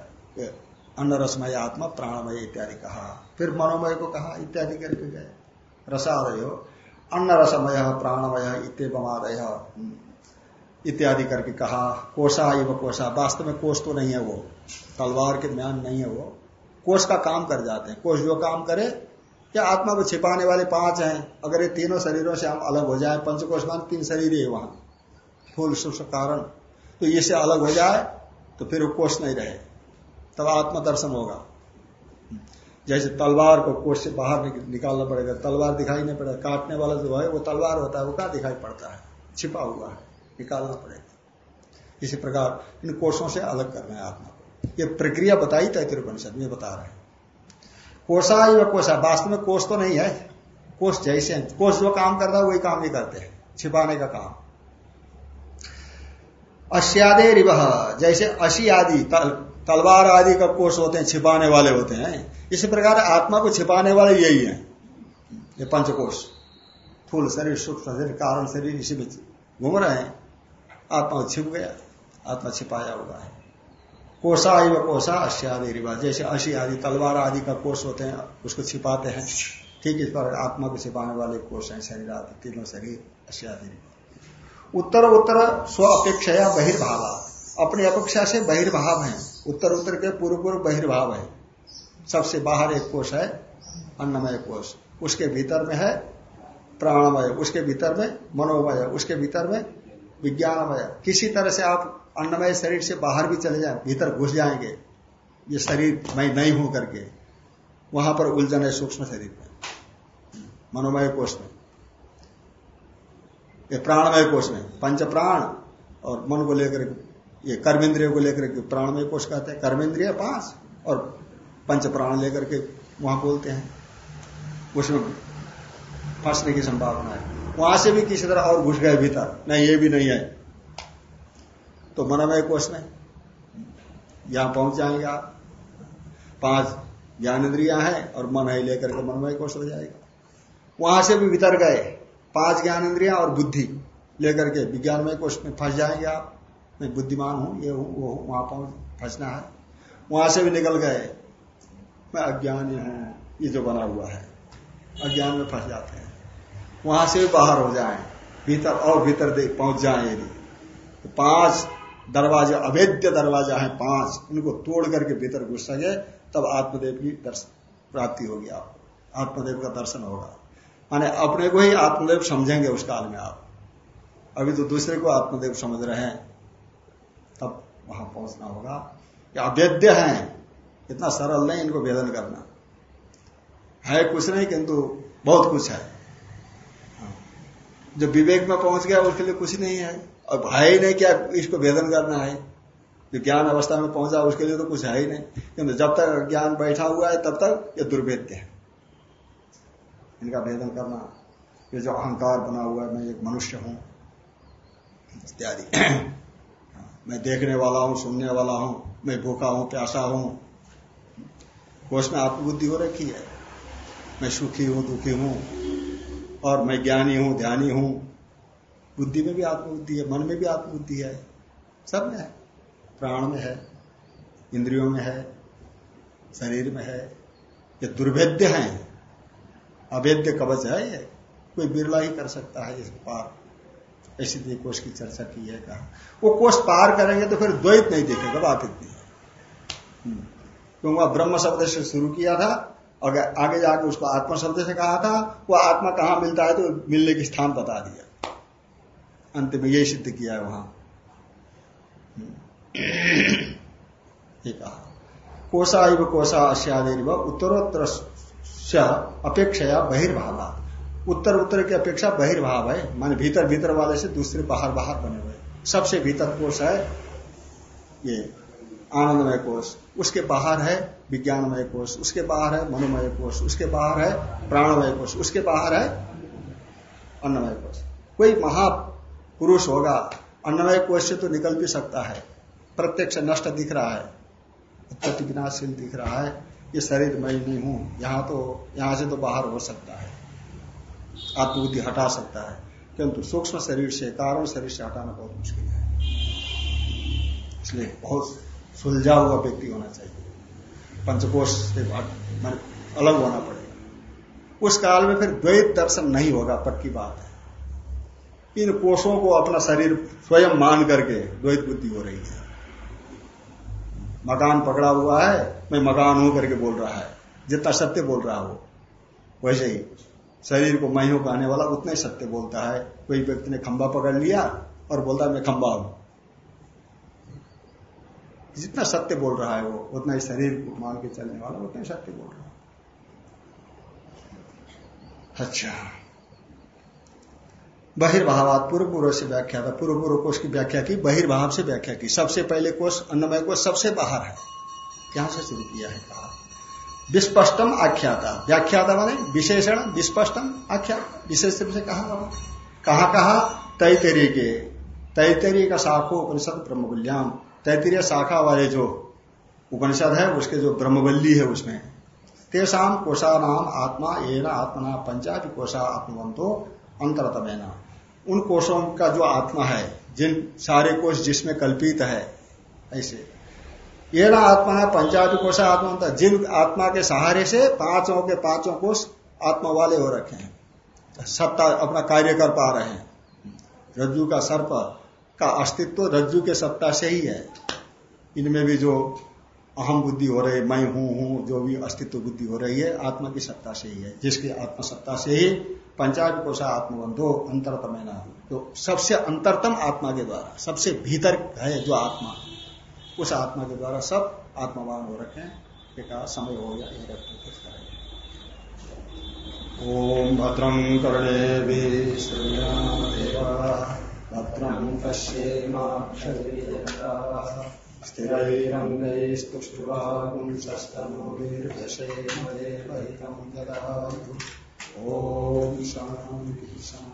अन्न रसमय आत्मा प्राणमय इत्यादि कहा। फिर मनोमय को कहा इत्यादि करके गए। रसादय अन्न रसमय प्राणमय इत्यमादय इत्यादि करके कहा। कोषा एवं कोषा वास्तव में कोष तो नहीं है वो। तलवार के ज्ञान नहीं है वो। कोष का काम कर जाते हैं। कोष जो काम करे या आत्मा को छिपाने वाले पाँच हैं? अगर ये तीनों शरीरों से हम अलग हो जाए पंचकोश मान तीन शरीर है वहाँ। फूल कारण। तो इससे अलग हो जाए तो फिर वो कोष नहीं रहे। तब आत्मा दर्शन होगा। जैसे तलवार को कोष से बाहर निकालना पड़ेगा। तलवार दिखाई नहीं पड़ेगा। काटने वाला जो है, वो तलवार होता है, वो क्या दिखाई पड़ता है? छिपा हुआ है, निकालना पड़ेगा। इसी प्रकार इन कोषों से अलग करना है आत्मा ये प्रक्रिया बताई तैतृपनिषद में बता रहे कोषा ही कोषा वास्तव में कोष तो नहीं है। कोष जैसे कोष जो काम करता है वही काम ही करते हैं। छिपाने का काम। अश्यादे रिव जैसे अशी आदि तल, तलवार आदि का कोष होते हैं छिपाने वाले होते हैं। इसी प्रकार आत्मा को छिपाने वाले यही है। ये पंचकोश। फूल शरीर सूक्ष्म शरीर कारण शरीर इसी में घूम रहे हैं। आत्मा छिप गया। आत्मा छिपाया हुआ है। कोषा एव कोषा अश्यादि रिवा जैसे अशी आदि, तलवार आदि का कोष होते हैं, उसको छिपाते हैं। ठीक इस पर आत्मा को छिपाने वाले कोष हैं, शरीर आदि, तीनों शरीर अश्यादि उत्तर उत्तर स्व अपेक्षा या बहिर्भाव। अपनी अपेक्षा से बहिर्भाव है। उत्तर उत्तर के पूर्व पूर्व बहिर्भाव है। सबसे बाहर एक कोष है, अन्नमय कोष। उसके भीतर में है, प्राणमय। उसके भीतर में मनोमय। उसके भीतर में विज्ञानमय। किसी तरह से आप अन्नमय शरीर से बाहर भी चले जाए, भीतर घुस जाएँगे। ये शरीर, मैं नहीं हूँ करके। वहाँ पर उलझन है सूक्ष्म शरीर में। मनोमय कोष में। ये प्राणमय कोष में। पंच प्राण और मन को लेकर, ये कर्मेंद्रिय को लेकर के प्राणमय कोष कहते हैं। कर्मेंद्रिय पाँच और पंच प्राण लेकर के वहाँ बोलते हैं। उसमें फंसने की संभावना है। वहाँ से भी किसी तरह और घुस गए भीतर। नहीं, ये भी नहीं है। तो मनमय कोष में यहाँ पहुँच जाएँगे आप। पाँच ज्ञान इंद्रिया है और मन है लेकर के मनमय कोष हो जाएगा। वहाँ से भी भीतर गए। पाँच ज्ञान इंद्रिया और बुद्धि लेकर के विज्ञानमय कोष में फंस जाएँगे आप। मैं बुद्धिमान हूँ, ये हूँ, वो हूँ, वहाँ पहुँच फंसना है। वहाँ से भी निकल गए। मैं अज्ञानी हूँ, ये जो बना हुआ है। अज्ञान में फंस जाते हैं। वहाँ से भी बाहर हो जाए। भीतर और भीतर पहुँच जाए यदि तो पाँच दरवाजे, अवैध दरवाज़ा है पाँच, उनको तोड़ करके भीतर घुस सके, तब आत्मदेव की प्राप्ति होगी आपको। आत्मदेव का दर्शन होगा। माने अपने को ही आत्मदेव समझेंगे उस काल में आप। अभी तो दूसरे को आत्मदेव समझ रहे हैं, तब वहाँ पहुँचना होगा। अवैध है, इतना सरल नहीं इनको वेदन करना। है कुछ नहीं, किंतु बहुत कुछ है। जो विवेक में पहुँच गया, उसके लिए कुछ नहीं है। और है ही नहीं क्या इसको भेदन करना है? जो ज्ञान अवस्था में पहुँचा, उसके लिए तो कुछ है ही नहीं। किंतु जब तक ज्ञान बैठा हुआ है, तब तक ये दुर्भेद्य है। इनका भेदन करना, ये जो अहंकार बना हुआ है, मैं एक मनुष्य हूँ। इत्यादि। मैं देखने वाला हूँ, सुनने वाला हूँ, मैं भूखा हूँ, प्यासा हूँ। कोष में आत्मबुद्धि हो रखी है। मैं सुखी हूँ, दुखी हूँ। और मैं ज्ञानी हूँ, ध्यानी हूँ। बुद्धि में भी आत्मबुद्धि है, मन में भी आत्मबुद्धि है, सब में है। प्राण में है, इंद्रियों में है, शरीर में है, ये दुर्भेद्य है। अभेद्य कवच है ये। कोई बिरला ही कर सकता है इस पार। ऐसी कोष की चर्चा की है कहा। वो कोष पार करेंगे तो फिर द्वैत नहीं देखेगा, बात इतनी हम्म। क्योंकि वह ब्रह्म शब्द से शुरू किया था, और आगे जाके उसको आत्मा शब्द से कहा था, वो आत्मा कहाँ मिलता है तो मिलने की स्थान बता दिया। अंत में यही सिद्ध किया है वहाँ। कहा। कोषा इव कोषा अश्यादेव उत्तरोत्तर अपेक्षा बहिर्भाव। उत्तर उत्तर की अपेक्षा बहिर्भाव है। माने भीतर भीतर वाले से दूसरे बाहर बाहर बने हुए। सबसे भीतर कोष है ये आनंदमय कोष। उसके बाहर है विज्ञानमय कोष। उसके बाहर है मनोमय कोष। उसके बाहर है प्राणमय कोष। उसके बाहर है अन्नमय कोष। कोई महापुरुष होगा अन्नमय कोष से तो निकल भी सकता है। प्रत्यक्ष नष्ट दिख रहा है, उत्पत्ति विनाशील दिख रहा है। ये शरीर मैं नहीं हूँ, यहाँ तो यहाँ से तो बाहर हो सकता है। आत्मबुद्धि हटा सकता है। किंतु सूक्ष्म शरीर से, कारण शरीर से हटाना बहुत मुश्किल है। इसलिए बहुत सुलझा हुआ व्यक्ति होना चाहिए। पंचकोश से अलग होना पड़ेगा। उस काल में फिर द्वैत दर्शन नहीं होगा, पक्की बात है। इन कोषों को अपना शरीर स्वयं मान करके द्वैत बुद्धि हो रही है। मकान पकड़ा हुआ है, मैं मकान हूँ करके बोल रहा है। जितना सत्य बोल रहा हो, वैसे ही शरीर को मैं हूँ कहने वाला उतना ही सत्य बोलता है। कोई व्यक्ति ने खंबा पकड़ लिया और बोलता मैं खंबा हूँ। जितना सत्य बोल रहा है वो, उतना ही शरीर को मान के चलने वाला उतना ही सत्य बोल रहा है। अच्छा। बहिर्भावात पूर्व पूर्व से व्याख्या था। पूर्व पूर्व कोष की व्याख्या की, बहिर्भाव से व्याख्या की। सबसे पहले कोष, अन्नमय कोष सबसे बाहर है। यहाँ से शुरू किया है कहा। विस्पष्टम आख्याता। व्याख्याता माने विशेषण, विस्पष्टम आख्या विशेष रूप से कहा कहा तैतरी के। तैतरी का शाखो उपनिषद ब्रह्मकुल्याम तैतरीय शाखा वाले जो उपनिषद है, उसके जो ब्रह्मवल्ली है उसमें तेसाम कोषा नाम आत्मा ये न आत्मना पंचापि कोषा आत्मवंतो अंतरतमेना उन कोषों का जो आत्मा है, जिन सारे कोष जिसमें कल्पित है, ऐसे। ये ना आत्मा है पंचायत कोषा आत्मा जिन आत्मा के सहारे से पाँचों के पाँचों कोष आत्मा वाले हो रखे हैं। सत्ता अपना कार्य कर पा रहे हैं। रज्जु का सर्प का अस्तित्व रज्जु के सत्ता से ही है। इनमें भी जो अहम बुद्धि हो रही, मैं हूँ हूँ, जो भी अस्तित्व बुद्धि हो रही है, आत्मा की सत्ता से ही है। जिसकी आत्मा सत्ता से ही पंचायत कोषा आत्मबंधो अंतरतम है। ना तो सबसे अंतरतम आत्मा के द्वारा, सबसे भीतर है जो आत्मा, उस आत्मा के द्वारा सब आत्मावान हो रखे हैं। समय हो गया ये रखते ओम भद्रम कर्णे भी भद्रं पश्येमाक्षरीयताः स्थिरैरङ्गैस्तुष्टुवागुंसस्तनोभिर्दशेमदेवहितं ददातु। ॐ शान्ति शान्ति।